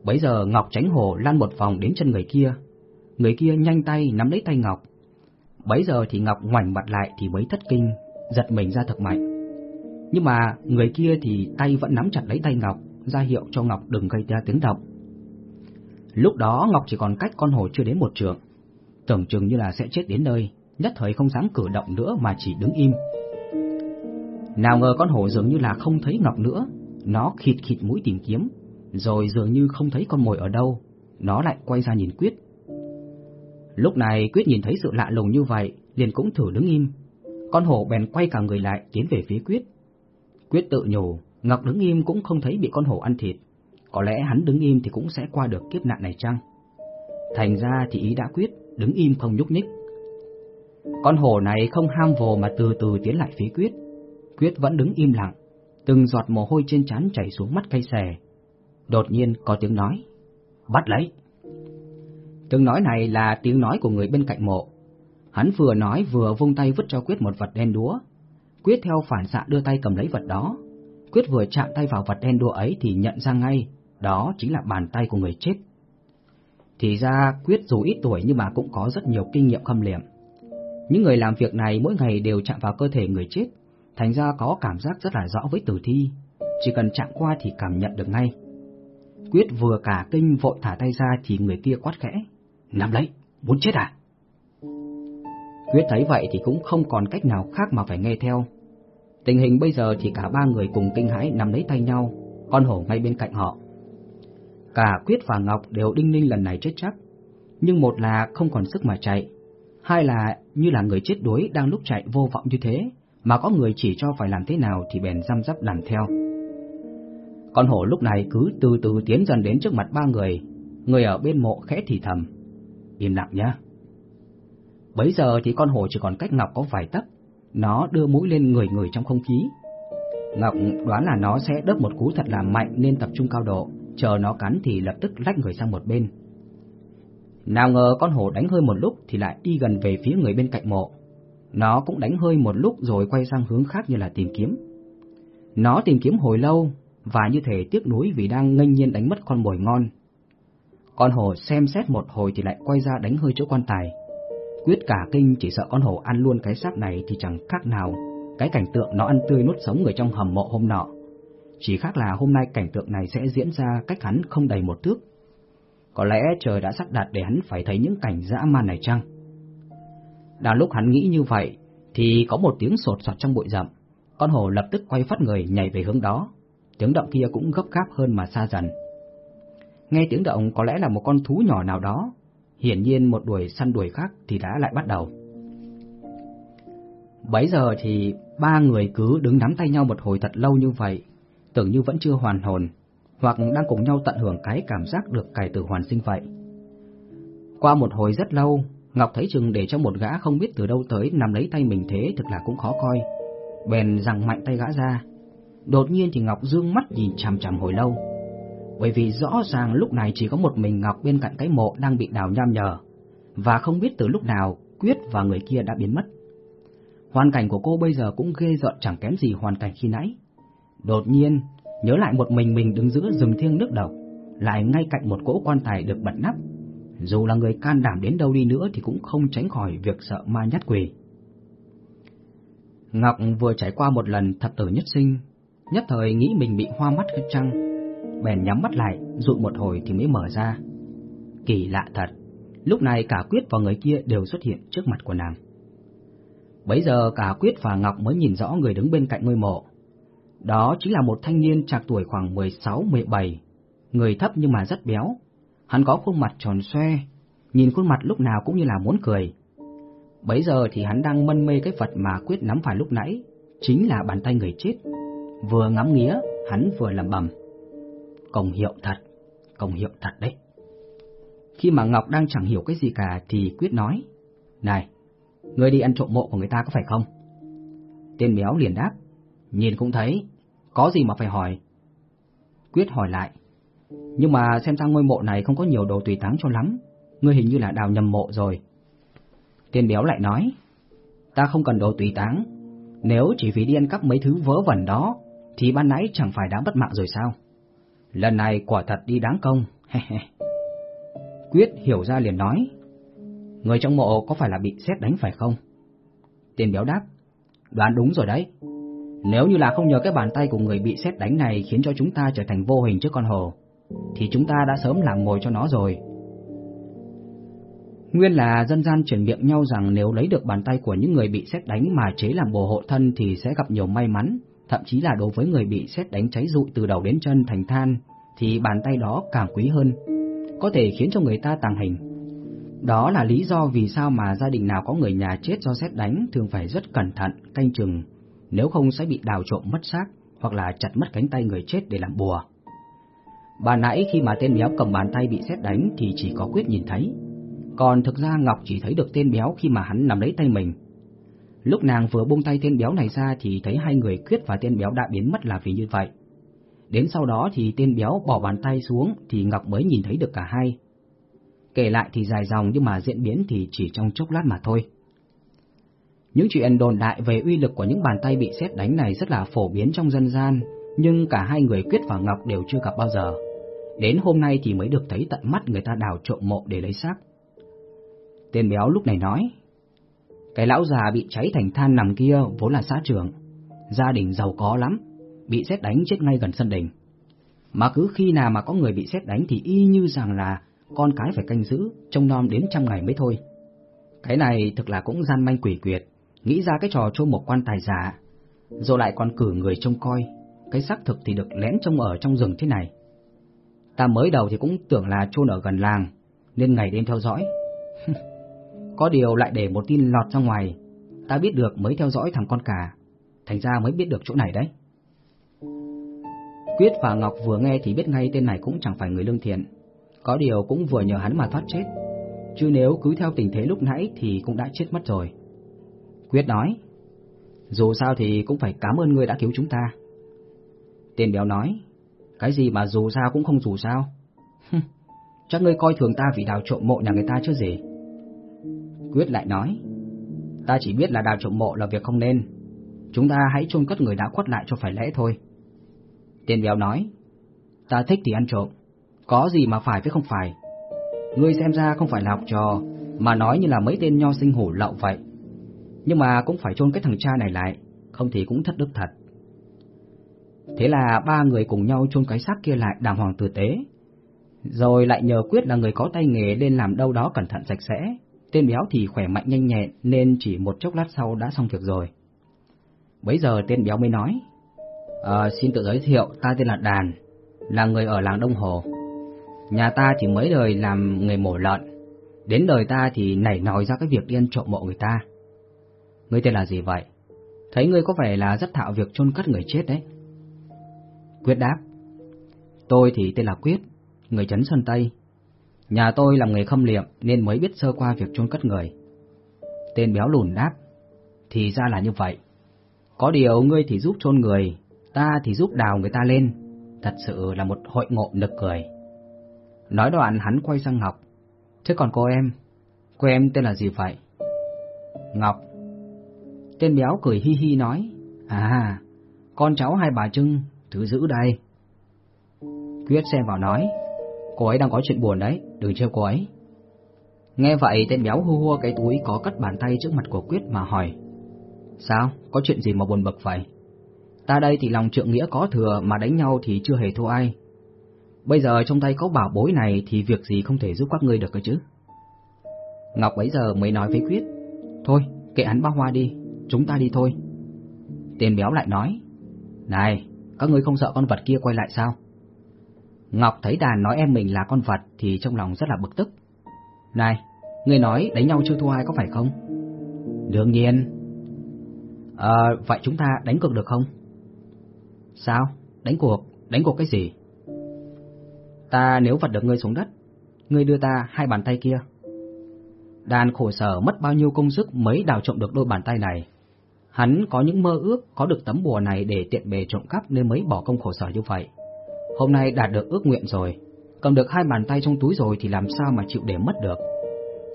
Bấy giờ Ngọc tránh hổ lăn một vòng đến chân người kia. Người kia nhanh tay nắm lấy tay Ngọc. Bấy giờ thì Ngọc ngoảnh mặt lại thì mới thất kinh, giật mình ra thật mạnh. Nhưng mà người kia thì tay vẫn nắm chặt lấy tay Ngọc, ra hiệu cho Ngọc đừng gây ra tiếng động. Lúc đó Ngọc chỉ còn cách con hồ chưa đến một trượng, tưởng chừng như là sẽ chết đến nơi, nhất thời không dám cử động nữa mà chỉ đứng im. Nào ngờ con hổ dường như là không thấy Ngọc nữa, nó khịt khịt mũi tìm kiếm, rồi dường như không thấy con mồi ở đâu, nó lại quay ra nhìn Quyết. Lúc này Quyết nhìn thấy sự lạ lùng như vậy, liền cũng thử đứng im. Con hổ bèn quay cả người lại tiến về phía Quyết. Quyết tự nhủ, Ngọc đứng im cũng không thấy bị con hổ ăn thịt, có lẽ hắn đứng im thì cũng sẽ qua được kiếp nạn này chăng? Thành ra thì ý đã quyết, đứng im không nhúc nhích. Con hổ này không ham vồ mà từ từ tiến lại phía Quyết. Quyết vẫn đứng im lặng, từng giọt mồ hôi trên trán chảy xuống mắt cây xè. Đột nhiên có tiếng nói, bắt lấy. Tiếng nói này là tiếng nói của người bên cạnh mộ. Hắn vừa nói vừa vung tay vứt cho Quyết một vật đen đúa. Quyết theo phản xạ đưa tay cầm lấy vật đó. Quyết vừa chạm tay vào vật đen đúa ấy thì nhận ra ngay, đó chính là bàn tay của người chết. Thì ra Quyết dù ít tuổi nhưng mà cũng có rất nhiều kinh nghiệm khâm liệm. Những người làm việc này mỗi ngày đều chạm vào cơ thể người chết, thành ra có cảm giác rất là rõ với tử thi, chỉ cần chạm qua thì cảm nhận được ngay. Quyết vừa cả kinh vội thả tay ra thì người kia quát khẽ, nắm lấy, muốn chết à? Quyết thấy vậy thì cũng không còn cách nào khác mà phải nghe theo. Tình hình bây giờ thì cả ba người cùng kinh hãi nắm lấy tay nhau, con hổ ngay bên cạnh họ. Cả Quyết và Ngọc đều đinh ninh lần này chết chắc, nhưng một là không còn sức mà chạy, hai là như là người chết đuối đang lúc chạy vô vọng như thế, mà có người chỉ cho phải làm thế nào thì bèn răm rắp làm theo. Con hổ lúc này cứ từ từ tiến dần đến trước mặt ba người, người ở bên mộ khẽ thì thầm, im lặng nhá. Bấy giờ thì con hổ chỉ còn cách Ngọc có vài tấc, nó đưa mũi lên người người trong không khí. Ngọc đoán là nó sẽ đớp một cú thật là mạnh nên tập trung cao độ, chờ nó cắn thì lập tức lách người sang một bên. Nào ngờ con hổ đánh hơi một lúc thì lại đi gần về phía người bên cạnh mộ. Nó cũng đánh hơi một lúc rồi quay sang hướng khác như là tìm kiếm. Nó tìm kiếm hồi lâu và như thể tiếc nuối vì đang nghênh nhiên đánh mất con mồi ngon. Con hổ xem xét một hồi thì lại quay ra đánh hơi chỗ quan tài. Quyết cả kinh chỉ sợ con hổ ăn luôn cái xác này thì chẳng khác nào cái cảnh tượng nó ăn tươi nuốt sống người trong hầm mộ hôm nọ. Chỉ khác là hôm nay cảnh tượng này sẽ diễn ra cách hắn không đầy một thước. Có lẽ trời đã sắp đặt để hắn phải thấy những cảnh dã man này chăng? Đang lúc hắn nghĩ như vậy, thì có một tiếng sột soạt trong bụi rậm. Con hổ lập tức quay phát người nhảy về hướng đó. Tiếng động kia cũng gấp gáp hơn mà xa dần. Nghe tiếng động có lẽ là một con thú nhỏ nào đó, hiển nhiên một đuổi săn đuổi khác thì đã lại bắt đầu. Bấy giờ thì ba người cứ đứng nắm tay nhau một hồi thật lâu như vậy, tưởng như vẫn chưa hoàn hồn, hoặc đang cùng nhau tận hưởng cái cảm giác được cải tử hoàn sinh vậy. Qua một hồi rất lâu, Ngọc thấy chừng để cho một gã không biết từ đâu tới nằm lấy tay mình thế thực là cũng khó coi. Bèn giằng mạnh tay gã ra. Đột nhiên thì Ngọc dương mắt nhìn chằm chằm hồi lâu. Bởi vì rõ ràng lúc này chỉ có một mình Ngọc bên cạnh cái mộ đang bị đào nham nhở, và không biết từ lúc nào Quyết và người kia đã biến mất. Hoàn cảnh của cô bây giờ cũng ghê rợn chẳng kém gì hoàn cảnh khi nãy. Đột nhiên, nhớ lại một mình mình đứng giữa rừng thiêng nước độc, lại ngay cạnh một cỗ quan tài được bật nắp. Dù là người can đảm đến đâu đi nữa thì cũng không tránh khỏi việc sợ ma nhát quỷ. Ngọc vừa trải qua một lần thập tử nhất sinh, nhất thời nghĩ mình bị hoa mắt hết trăng, bèn nhắm mắt lại, dụi một hồi thì mới mở ra. Kỳ lạ thật, lúc này cả Quyết và người kia đều xuất hiện trước mặt của nàng. Bấy giờ cả Quyết và Ngọc mới nhìn rõ người đứng bên cạnh ngôi mộ. Đó chính là một thanh niên trạc tuổi khoảng 16-17, người thấp nhưng mà rất béo. Hắn có khuôn mặt tròn xoe, nhìn khuôn mặt lúc nào cũng như là muốn cười. Bấy giờ thì hắn đang mân mê cái vật mà Quyết nắm phải lúc nãy, chính là bàn tay người chết. Vừa ngắm nghía, hắn vừa lẩm bẩm. Công hiệu thật, công hiệu thật đấy. Khi mà Ngọc đang chẳng hiểu cái gì cả thì Quyết nói, Này, Ngươi đi ăn trộm mộ của người ta có phải không? Tên béo liền đáp, nhìn cũng thấy, có gì mà phải hỏi. Quyết hỏi lại, nhưng mà xem ra ngôi mộ này không có nhiều đồ tùy táng cho lắm, ngươi hình như là đào nhầm mộ rồi. Tên béo lại nói, ta không cần đồ tùy táng, nếu chỉ vì đi ăn cắp mấy thứ vớ vẩn đó, thì ban nãy chẳng phải đã bất mạng rồi sao? Lần này quả thật đi đáng công. Quyết hiểu ra liền nói, Người trong mộ có phải là bị xét đánh phải không? Tên béo đáp, đoán đúng rồi đấy. Nếu như là không nhờ cái bàn tay của người bị xét đánh này khiến cho chúng ta trở thành vô hình trước con hồ, thì chúng ta đã sớm làm ngồi cho nó rồi. Nguyên là dân gian truyền miệng nhau rằng nếu lấy được bàn tay của những người bị xét đánh mà chế làm bồ hộ thân thì sẽ gặp nhiều may mắn, thậm chí là đối với người bị xét đánh cháy rụi từ đầu đến chân thành than, thì bàn tay đó càng quý hơn, có thể khiến cho người ta tàng hình. Đó là lý do vì sao mà gia đình nào có người nhà chết do xét đánh thường phải rất cẩn thận, canh chừng, nếu không sẽ bị đào trộm mất xác hoặc là chặt mất cánh tay người chết để làm bùa. Bà nãy khi mà tên béo cầm bàn tay bị xét đánh thì chỉ có Quyết nhìn thấy, còn thực ra Ngọc chỉ thấy được tên béo khi mà hắn nắm lấy tay mình. Lúc nàng vừa buông tay tên béo này ra thì thấy hai người Quyết và tên béo đã biến mất là vì như vậy. Đến sau đó thì tên béo bỏ bàn tay xuống thì Ngọc mới nhìn thấy được cả hai. Kể lại thì dài dòng nhưng mà diễn biến thì chỉ trong chốc lát mà thôi. Những chuyện đồn đại về uy lực của những bàn tay bị xét đánh này rất là phổ biến trong dân gian, nhưng cả hai người Quyết và Ngọc đều chưa gặp bao giờ. Đến hôm nay thì mới được thấy tận mắt người ta đào trộm mộ để lấy xác. Tên béo lúc này nói, cái lão già bị cháy thành than nằm kia vốn là xã trưởng, gia đình giàu có lắm, bị xét đánh chết ngay gần sân đình. Mà cứ khi nào mà có người bị xét đánh thì y như rằng là con cái phải canh giữ, trông nom đến trăm ngày mới thôi. Cái này thực là cũng gian manh quỷ quyệt, nghĩ ra cái trò trôn một quan tài giả, rồi lại còn cử người trông coi, cái xác thực thì được lén trông ở trong rừng thế này. Ta mới đầu thì cũng tưởng là chôn ở gần làng, nên ngày đêm theo dõi. *laughs* Có điều lại để một tin lọt ra ngoài, ta biết được mới theo dõi thằng con cả, thành ra mới biết được chỗ này đấy. Quyết và Ngọc vừa nghe thì biết ngay tên này cũng chẳng phải người lương thiện, có điều cũng vừa nhờ hắn mà thoát chết, chứ nếu cứ theo tình thế lúc nãy thì cũng đã chết mất rồi. Quyết nói, dù sao thì cũng phải cảm ơn ngươi đã cứu chúng ta. Tên béo nói, cái gì mà dù sao cũng không dù sao. *laughs* Chắc ngươi coi thường ta vì đào trộm mộ nhà người ta chứ gì. Quyết lại nói, ta chỉ biết là đào trộm mộ là việc không nên, chúng ta hãy chôn cất người đã khuất lại cho phải lẽ thôi. Tên béo nói, ta thích thì ăn trộm, có gì mà phải với không phải, Ngươi xem ra không phải là học trò, mà nói như là mấy tên nho sinh hổ lậu vậy. Nhưng mà cũng phải chôn cái thằng cha này lại, không thì cũng thất đức thật. Thế là ba người cùng nhau chôn cái xác kia lại đàng hoàng tử tế. Rồi lại nhờ Quyết là người có tay nghề lên làm đâu đó cẩn thận sạch sẽ. Tên béo thì khỏe mạnh nhanh nhẹn nên chỉ một chốc lát sau đã xong việc rồi. Bấy giờ tên béo mới nói, à, xin tự giới thiệu, ta tên là Đàn, là người ở làng Đông Hồ. Nhà ta chỉ mới đời làm người mổ lợn, đến đời ta thì nảy nói ra cái việc điên trộm mộ người ta. Ngươi tên là gì vậy? Thấy ngươi có vẻ là rất thạo việc chôn cất người chết đấy. Quyết đáp, tôi thì tên là Quyết, người Trấn Sơn Tây. Nhà tôi làm người khâm liệm nên mới biết sơ qua việc chôn cất người. Tên béo lùn đáp, thì ra là như vậy. Có điều ngươi thì giúp chôn người, ta thì giúp đào người ta lên, thật sự là một hội ngộ nực cười. Nói đoạn hắn quay sang Ngọc, thế còn cô em, cô em tên là gì vậy? Ngọc. Tên béo cười hi hi nói, à, con cháu hai bà Trưng, thứ giữ đây. Quyết xem vào nói, cô ấy đang có chuyện buồn đấy, đừng trêu cô ấy. Nghe vậy tên béo hua hua cái túi có cất bàn tay trước mặt của Quyết mà hỏi, Sao? Có chuyện gì mà buồn bực vậy? Ta đây thì lòng trượng nghĩa có thừa mà đánh nhau thì chưa hề thua ai. Bây giờ trong tay có bảo bối này thì việc gì không thể giúp các ngươi được cơ chứ? Ngọc bấy giờ mới nói với Quyết. Thôi, kệ hắn bao hoa đi, chúng ta đi thôi. Tên béo lại nói. Này, các ngươi không sợ con vật kia quay lại sao? Ngọc thấy đàn nói em mình là con vật thì trong lòng rất là bực tức. Này, ngươi nói đánh nhau chưa thua ai có phải không? Đương nhiên, À, vậy chúng ta đánh cược được không? Sao? Đánh cuộc? Đánh cuộc cái gì? Ta nếu vật được ngươi xuống đất, ngươi đưa ta hai bàn tay kia. Đàn khổ sở mất bao nhiêu công sức mới đào trộm được đôi bàn tay này. Hắn có những mơ ước có được tấm bùa này để tiện bề trộm cắp nên mới bỏ công khổ sở như vậy. Hôm nay đạt được ước nguyện rồi, cầm được hai bàn tay trong túi rồi thì làm sao mà chịu để mất được.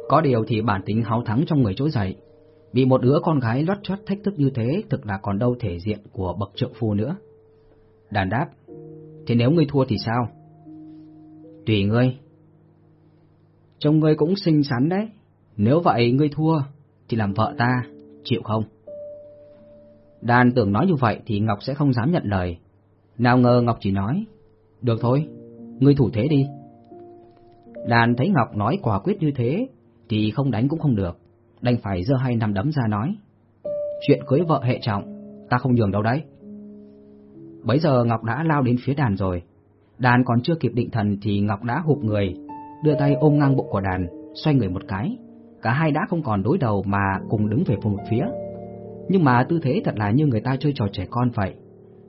Có điều thì bản tính háo thắng trong người trỗi dậy, Bị một đứa con gái lót chót thách thức như thế thực là còn đâu thể diện của bậc trượng phu nữa. Đàn đáp, thế nếu ngươi thua thì sao? Tùy ngươi. Trông ngươi cũng xinh xắn đấy, nếu vậy ngươi thua thì làm vợ ta, chịu không? Đàn tưởng nói như vậy thì Ngọc sẽ không dám nhận lời. Nào ngờ Ngọc chỉ nói, được thôi, ngươi thủ thế đi. Đàn thấy Ngọc nói quả quyết như thế thì không đánh cũng không được đành phải giơ hai nắm đấm ra nói. Chuyện cưới vợ hệ trọng, ta không nhường đâu đấy. Bấy giờ Ngọc đã lao đến phía đàn rồi. Đàn còn chưa kịp định thần thì Ngọc đã hụp người, đưa tay ôm ngang bụng của đàn, xoay người một cái. Cả hai đã không còn đối đầu mà cùng đứng về một phía. Nhưng mà tư thế thật là như người ta chơi trò trẻ con vậy.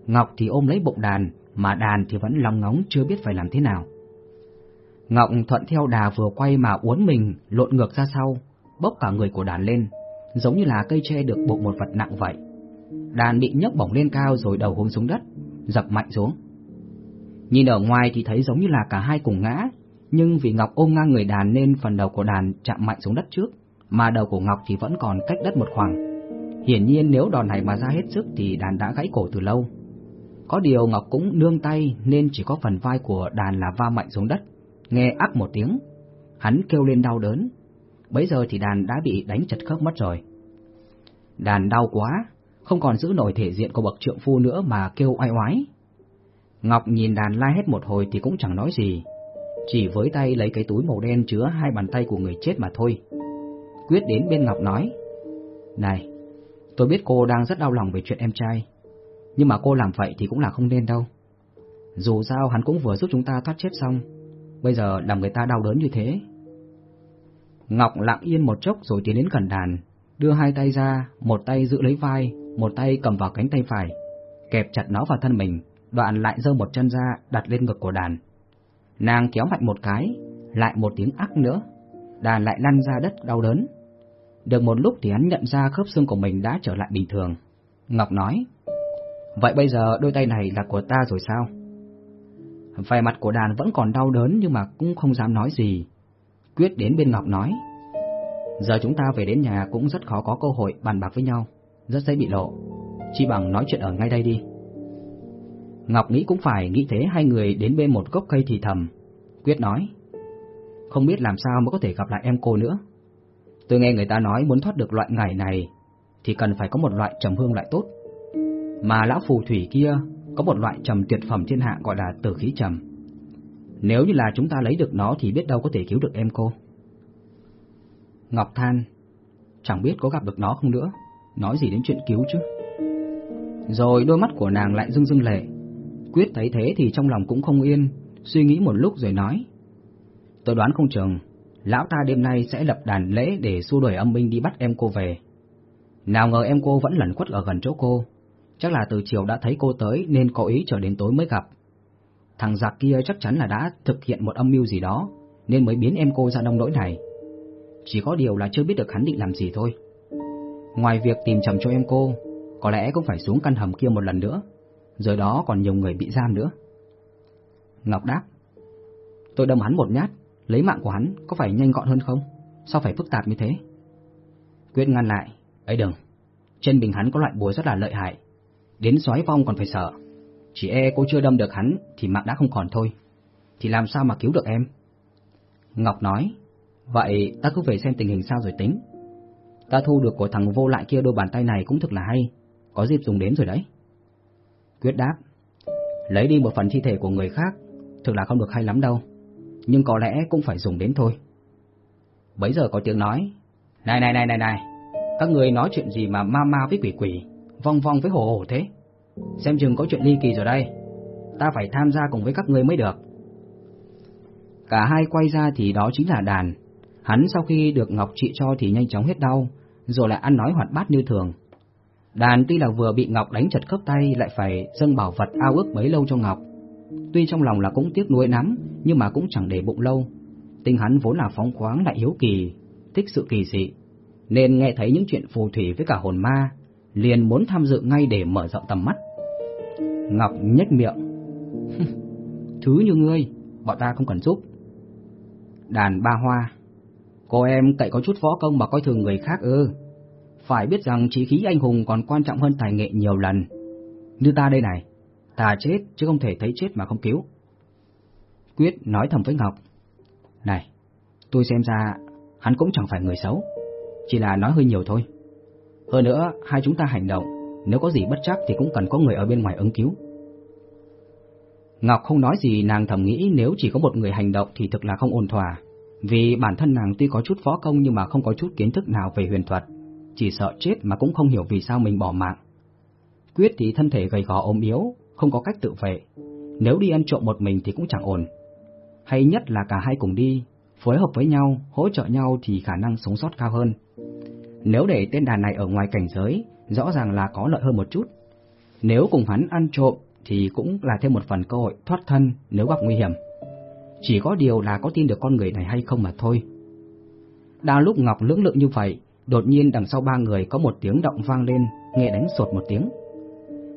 Ngọc thì ôm lấy bụng đàn, mà đàn thì vẫn lòng ngóng chưa biết phải làm thế nào. Ngọc thuận theo đà vừa quay mà uốn mình lộn ngược ra sau, bốc cả người của đàn lên, giống như là cây tre được buộc một vật nặng vậy. Đàn bị nhấc bổng lên cao rồi đầu hướng xuống đất, dập mạnh xuống. Nhìn ở ngoài thì thấy giống như là cả hai cùng ngã, nhưng vì Ngọc ôm ngang người đàn nên phần đầu của đàn chạm mạnh xuống đất trước, mà đầu của Ngọc thì vẫn còn cách đất một khoảng. Hiển nhiên nếu đòn này mà ra hết sức thì đàn đã gãy cổ từ lâu. Có điều Ngọc cũng nương tay nên chỉ có phần vai của đàn là va mạnh xuống đất, nghe ác một tiếng. Hắn kêu lên đau đớn, bấy giờ thì đàn đã bị đánh chật khớp mất rồi. Đàn đau quá, không còn giữ nổi thể diện của bậc trượng phu nữa mà kêu oai oái. Ngọc nhìn đàn la hết một hồi thì cũng chẳng nói gì, chỉ với tay lấy cái túi màu đen chứa hai bàn tay của người chết mà thôi. Quyết đến bên Ngọc nói, Này, tôi biết cô đang rất đau lòng về chuyện em trai, nhưng mà cô làm vậy thì cũng là không nên đâu. Dù sao hắn cũng vừa giúp chúng ta thoát chết xong, bây giờ làm người ta đau đớn như thế, Ngọc lặng yên một chốc rồi tiến đến gần đàn, đưa hai tay ra, một tay giữ lấy vai, một tay cầm vào cánh tay phải, kẹp chặt nó vào thân mình, đoạn lại giơ một chân ra đặt lên ngực của đàn. Nàng kéo mạnh một cái, lại một tiếng ắc nữa, đàn lại lăn ra đất đau đớn. Được một lúc thì hắn nhận ra khớp xương của mình đã trở lại bình thường. Ngọc nói, vậy bây giờ đôi tay này là của ta rồi sao? Vẻ mặt của đàn vẫn còn đau đớn nhưng mà cũng không dám nói gì, Quyết đến bên Ngọc nói, giờ chúng ta về đến nhà cũng rất khó có cơ hội bàn bạc với nhau, rất dễ bị lộ, chi bằng nói chuyện ở ngay đây đi. Ngọc nghĩ cũng phải nghĩ thế hai người đến bên một gốc cây thì thầm. Quyết nói, không biết làm sao mới có thể gặp lại em cô nữa. Tôi nghe người ta nói muốn thoát được loại ngày này thì cần phải có một loại trầm hương loại tốt. Mà lão phù thủy kia có một loại trầm tuyệt phẩm thiên hạ gọi là tử khí trầm. Nếu như là chúng ta lấy được nó thì biết đâu có thể cứu được em cô. Ngọc than, chẳng biết có gặp được nó không nữa, nói gì đến chuyện cứu chứ. Rồi đôi mắt của nàng lại rưng rưng lệ. Quyết thấy thế thì trong lòng cũng không yên, suy nghĩ một lúc rồi nói. Tôi đoán không chừng, lão ta đêm nay sẽ lập đàn lễ để xua đuổi âm binh đi bắt em cô về. Nào ngờ em cô vẫn lẩn khuất ở gần chỗ cô, chắc là từ chiều đã thấy cô tới nên có ý chờ đến tối mới gặp. Thằng giặc kia chắc chắn là đã thực hiện một âm mưu gì đó, nên mới biến em cô ra nông nỗi này. Chỉ có điều là chưa biết được hắn định làm gì thôi. Ngoài việc tìm chầm cho em cô, có lẽ cũng phải xuống căn hầm kia một lần nữa, rồi đó còn nhiều người bị giam nữa. Ngọc đáp, tôi đâm hắn một nhát, lấy mạng của hắn có phải nhanh gọn hơn không? Sao phải phức tạp như thế? Quyết ngăn lại, ấy đừng, trên bình hắn có loại bùa rất là lợi hại, đến sói vong còn phải sợ. Chỉ e cô chưa đâm được hắn thì mạng đã không còn thôi, thì làm sao mà cứu được em? Ngọc nói, vậy ta cứ về xem tình hình sao rồi tính. Ta thu được của thằng vô lại kia đôi bàn tay này cũng thực là hay, có dịp dùng đến rồi đấy. Quyết đáp, lấy đi một phần thi thể của người khác, thực là không được hay lắm đâu, nhưng có lẽ cũng phải dùng đến thôi. Bấy giờ có tiếng nói, này này này này này, các người nói chuyện gì mà ma ma với quỷ quỷ, vong vong với hổ hổ thế? Xem chừng có chuyện ly kỳ rồi đây, ta phải tham gia cùng với các người mới được. Cả hai quay ra thì đó chính là đàn, hắn sau khi được Ngọc trị cho thì nhanh chóng hết đau, rồi lại ăn nói hoạt bát như thường. Đàn tuy là vừa bị Ngọc đánh chật khớp tay lại phải dâng bảo vật ao ước bấy lâu cho Ngọc. Tuy trong lòng là cũng tiếc nuối lắm, nhưng mà cũng chẳng để bụng lâu. Tinh hắn vốn là phóng khoáng lại hiếu kỳ, thích sự kỳ dị, nên nghe thấy những chuyện phù thủy với cả hồn ma, liền muốn tham dự ngay để mở rộng tầm mắt. Ngọc nhếch miệng. *laughs* Thứ như ngươi, bọn ta không cần giúp. Đàn ba hoa. Cô em cậy có chút võ công mà coi thường người khác ư. Phải biết rằng trí khí anh hùng còn quan trọng hơn tài nghệ nhiều lần. Như ta đây này, ta chết chứ không thể thấy chết mà không cứu. Quyết nói thầm với Ngọc. Này, tôi xem ra hắn cũng chẳng phải người xấu, chỉ là nói hơi nhiều thôi. Hơn nữa, hai chúng ta hành động, nếu có gì bất chắc thì cũng cần có người ở bên ngoài ứng cứu. Ngọc không nói gì nàng thầm nghĩ nếu chỉ có một người hành động thì thực là không ổn thỏa, vì bản thân nàng tuy có chút võ công nhưng mà không có chút kiến thức nào về huyền thuật, chỉ sợ chết mà cũng không hiểu vì sao mình bỏ mạng. Quyết thì thân thể gầy gò ốm yếu, không có cách tự vệ, nếu đi ăn trộm một mình thì cũng chẳng ổn. Hay nhất là cả hai cùng đi, phối hợp với nhau, hỗ trợ nhau thì khả năng sống sót cao hơn. Nếu để tên đàn này ở ngoài cảnh giới, rõ ràng là có lợi hơn một chút. Nếu cùng hắn ăn trộm thì cũng là thêm một phần cơ hội thoát thân nếu gặp nguy hiểm. Chỉ có điều là có tin được con người này hay không mà thôi. Đang lúc Ngọc lưỡng lự như vậy, đột nhiên đằng sau ba người có một tiếng động vang lên, nghe đánh sột một tiếng.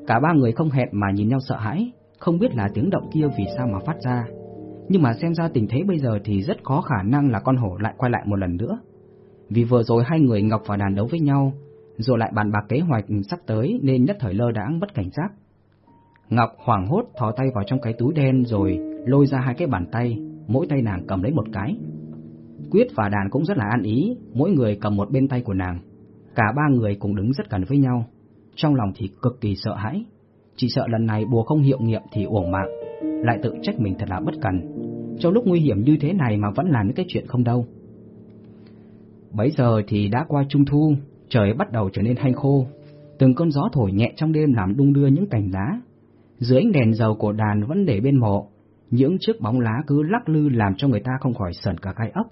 Cả ba người không hẹn mà nhìn nhau sợ hãi, không biết là tiếng động kia vì sao mà phát ra. Nhưng mà xem ra tình thế bây giờ thì rất có khả năng là con hổ lại quay lại một lần nữa. Vì vừa rồi hai người Ngọc và Đàn đấu với nhau, rồi lại bàn bạc kế hoạch sắp tới nên nhất thời lơ đãng bất cảnh giác. Ngọc hoảng hốt thò tay vào trong cái túi đen rồi lôi ra hai cái bàn tay, mỗi tay nàng cầm lấy một cái. Quyết và Đàn cũng rất là an ý, mỗi người cầm một bên tay của nàng. Cả ba người cùng đứng rất gần với nhau, trong lòng thì cực kỳ sợ hãi. Chỉ sợ lần này bùa không hiệu nghiệm thì uổng mạng, lại tự trách mình thật là bất cần. Trong lúc nguy hiểm như thế này mà vẫn làm những cái chuyện không đâu. Bấy giờ thì đã qua trung thu, trời bắt đầu trở nên hanh khô. Từng cơn gió thổi nhẹ trong đêm làm đung đưa những cành lá. Dưới ánh đèn dầu cổ đàn vẫn để bên mộ, những chiếc bóng lá cứ lắc lư làm cho người ta không khỏi sờn cả gai ốc.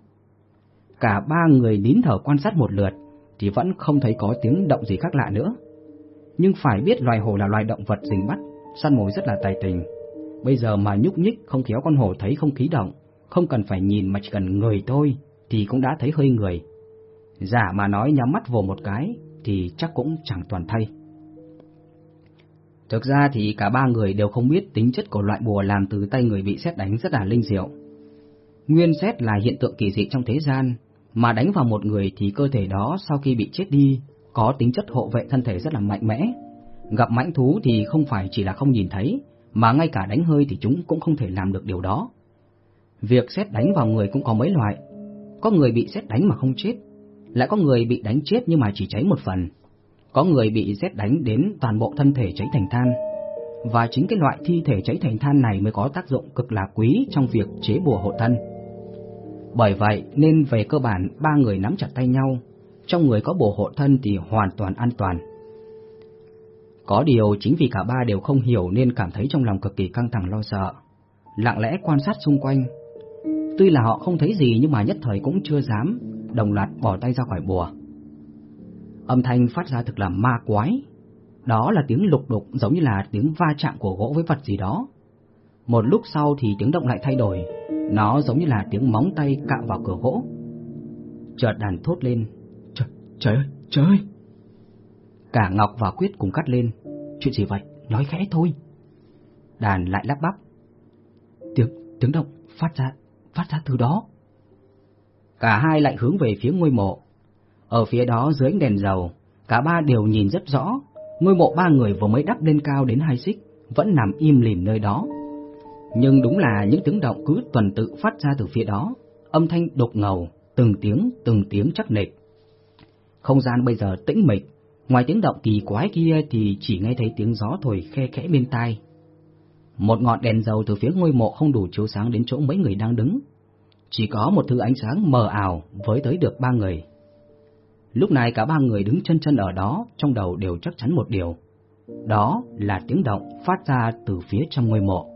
Cả ba người nín thở quan sát một lượt, thì vẫn không thấy có tiếng động gì khác lạ nữa. Nhưng phải biết loài hổ là loài động vật rình bắt, săn mồi rất là tài tình. Bây giờ mà nhúc nhích không khéo con hổ thấy không khí động, không cần phải nhìn mà chỉ cần người thôi, thì cũng đã thấy hơi người. Giả mà nói nhắm mắt vồ một cái, thì chắc cũng chẳng toàn thay. Thực ra thì cả ba người đều không biết tính chất của loại bùa làm từ tay người bị xét đánh rất là linh diệu. Nguyên xét là hiện tượng kỳ dị trong thế gian, mà đánh vào một người thì cơ thể đó sau khi bị chết đi có tính chất hộ vệ thân thể rất là mạnh mẽ. Gặp mãnh thú thì không phải chỉ là không nhìn thấy, mà ngay cả đánh hơi thì chúng cũng không thể làm được điều đó. Việc xét đánh vào người cũng có mấy loại. Có người bị xét đánh mà không chết, lại có người bị đánh chết nhưng mà chỉ cháy một phần. Có người bị xét đánh đến toàn bộ thân thể cháy thành than. Và chính cái loại thi thể cháy thành than này mới có tác dụng cực là quý trong việc chế bùa hộ thân. Bởi vậy nên về cơ bản ba người nắm chặt tay nhau, trong người có bùa hộ thân thì hoàn toàn an toàn. Có điều chính vì cả ba đều không hiểu nên cảm thấy trong lòng cực kỳ căng thẳng lo sợ, lặng lẽ quan sát xung quanh. Tuy là họ không thấy gì nhưng mà nhất thời cũng chưa dám, đồng loạt bỏ tay ra khỏi bùa. Âm thanh phát ra thực là ma quái. Đó là tiếng lục đục giống như là tiếng va chạm của gỗ với vật gì đó. Một lúc sau thì tiếng động lại thay đổi, nó giống như là tiếng móng tay cạo vào cửa gỗ. Chợt đàn thốt lên, trời, trời ơi, trời ơi! Cả Ngọc và Quyết cùng cắt lên, chuyện gì vậy, nói khẽ thôi. Đàn lại lắp bắp. Tiếng, tiếng động phát ra, phát ra từ đó. Cả hai lại hướng về phía ngôi mộ. Ở phía đó dưới đèn dầu, cả ba đều nhìn rất rõ, ngôi mộ ba người vừa mới đắp lên cao đến hai xích, vẫn nằm im lìm nơi đó. Nhưng đúng là những tiếng động cứ tuần tự phát ra từ phía đó, âm thanh đục ngầu, từng tiếng, từng tiếng chắc nịch. Không gian bây giờ tĩnh mịch, ngoài tiếng động kỳ quái kia thì chỉ nghe thấy tiếng gió thổi khe khẽ bên tai. Một ngọn đèn dầu từ phía ngôi mộ không đủ chiếu sáng đến chỗ mấy người đang đứng, chỉ có một thứ ánh sáng mờ ảo với tới được ba người. Lúc này cả ba người đứng chân chân ở đó, trong đầu đều chắc chắn một điều. Đó là tiếng động phát ra từ phía trong ngôi mộ.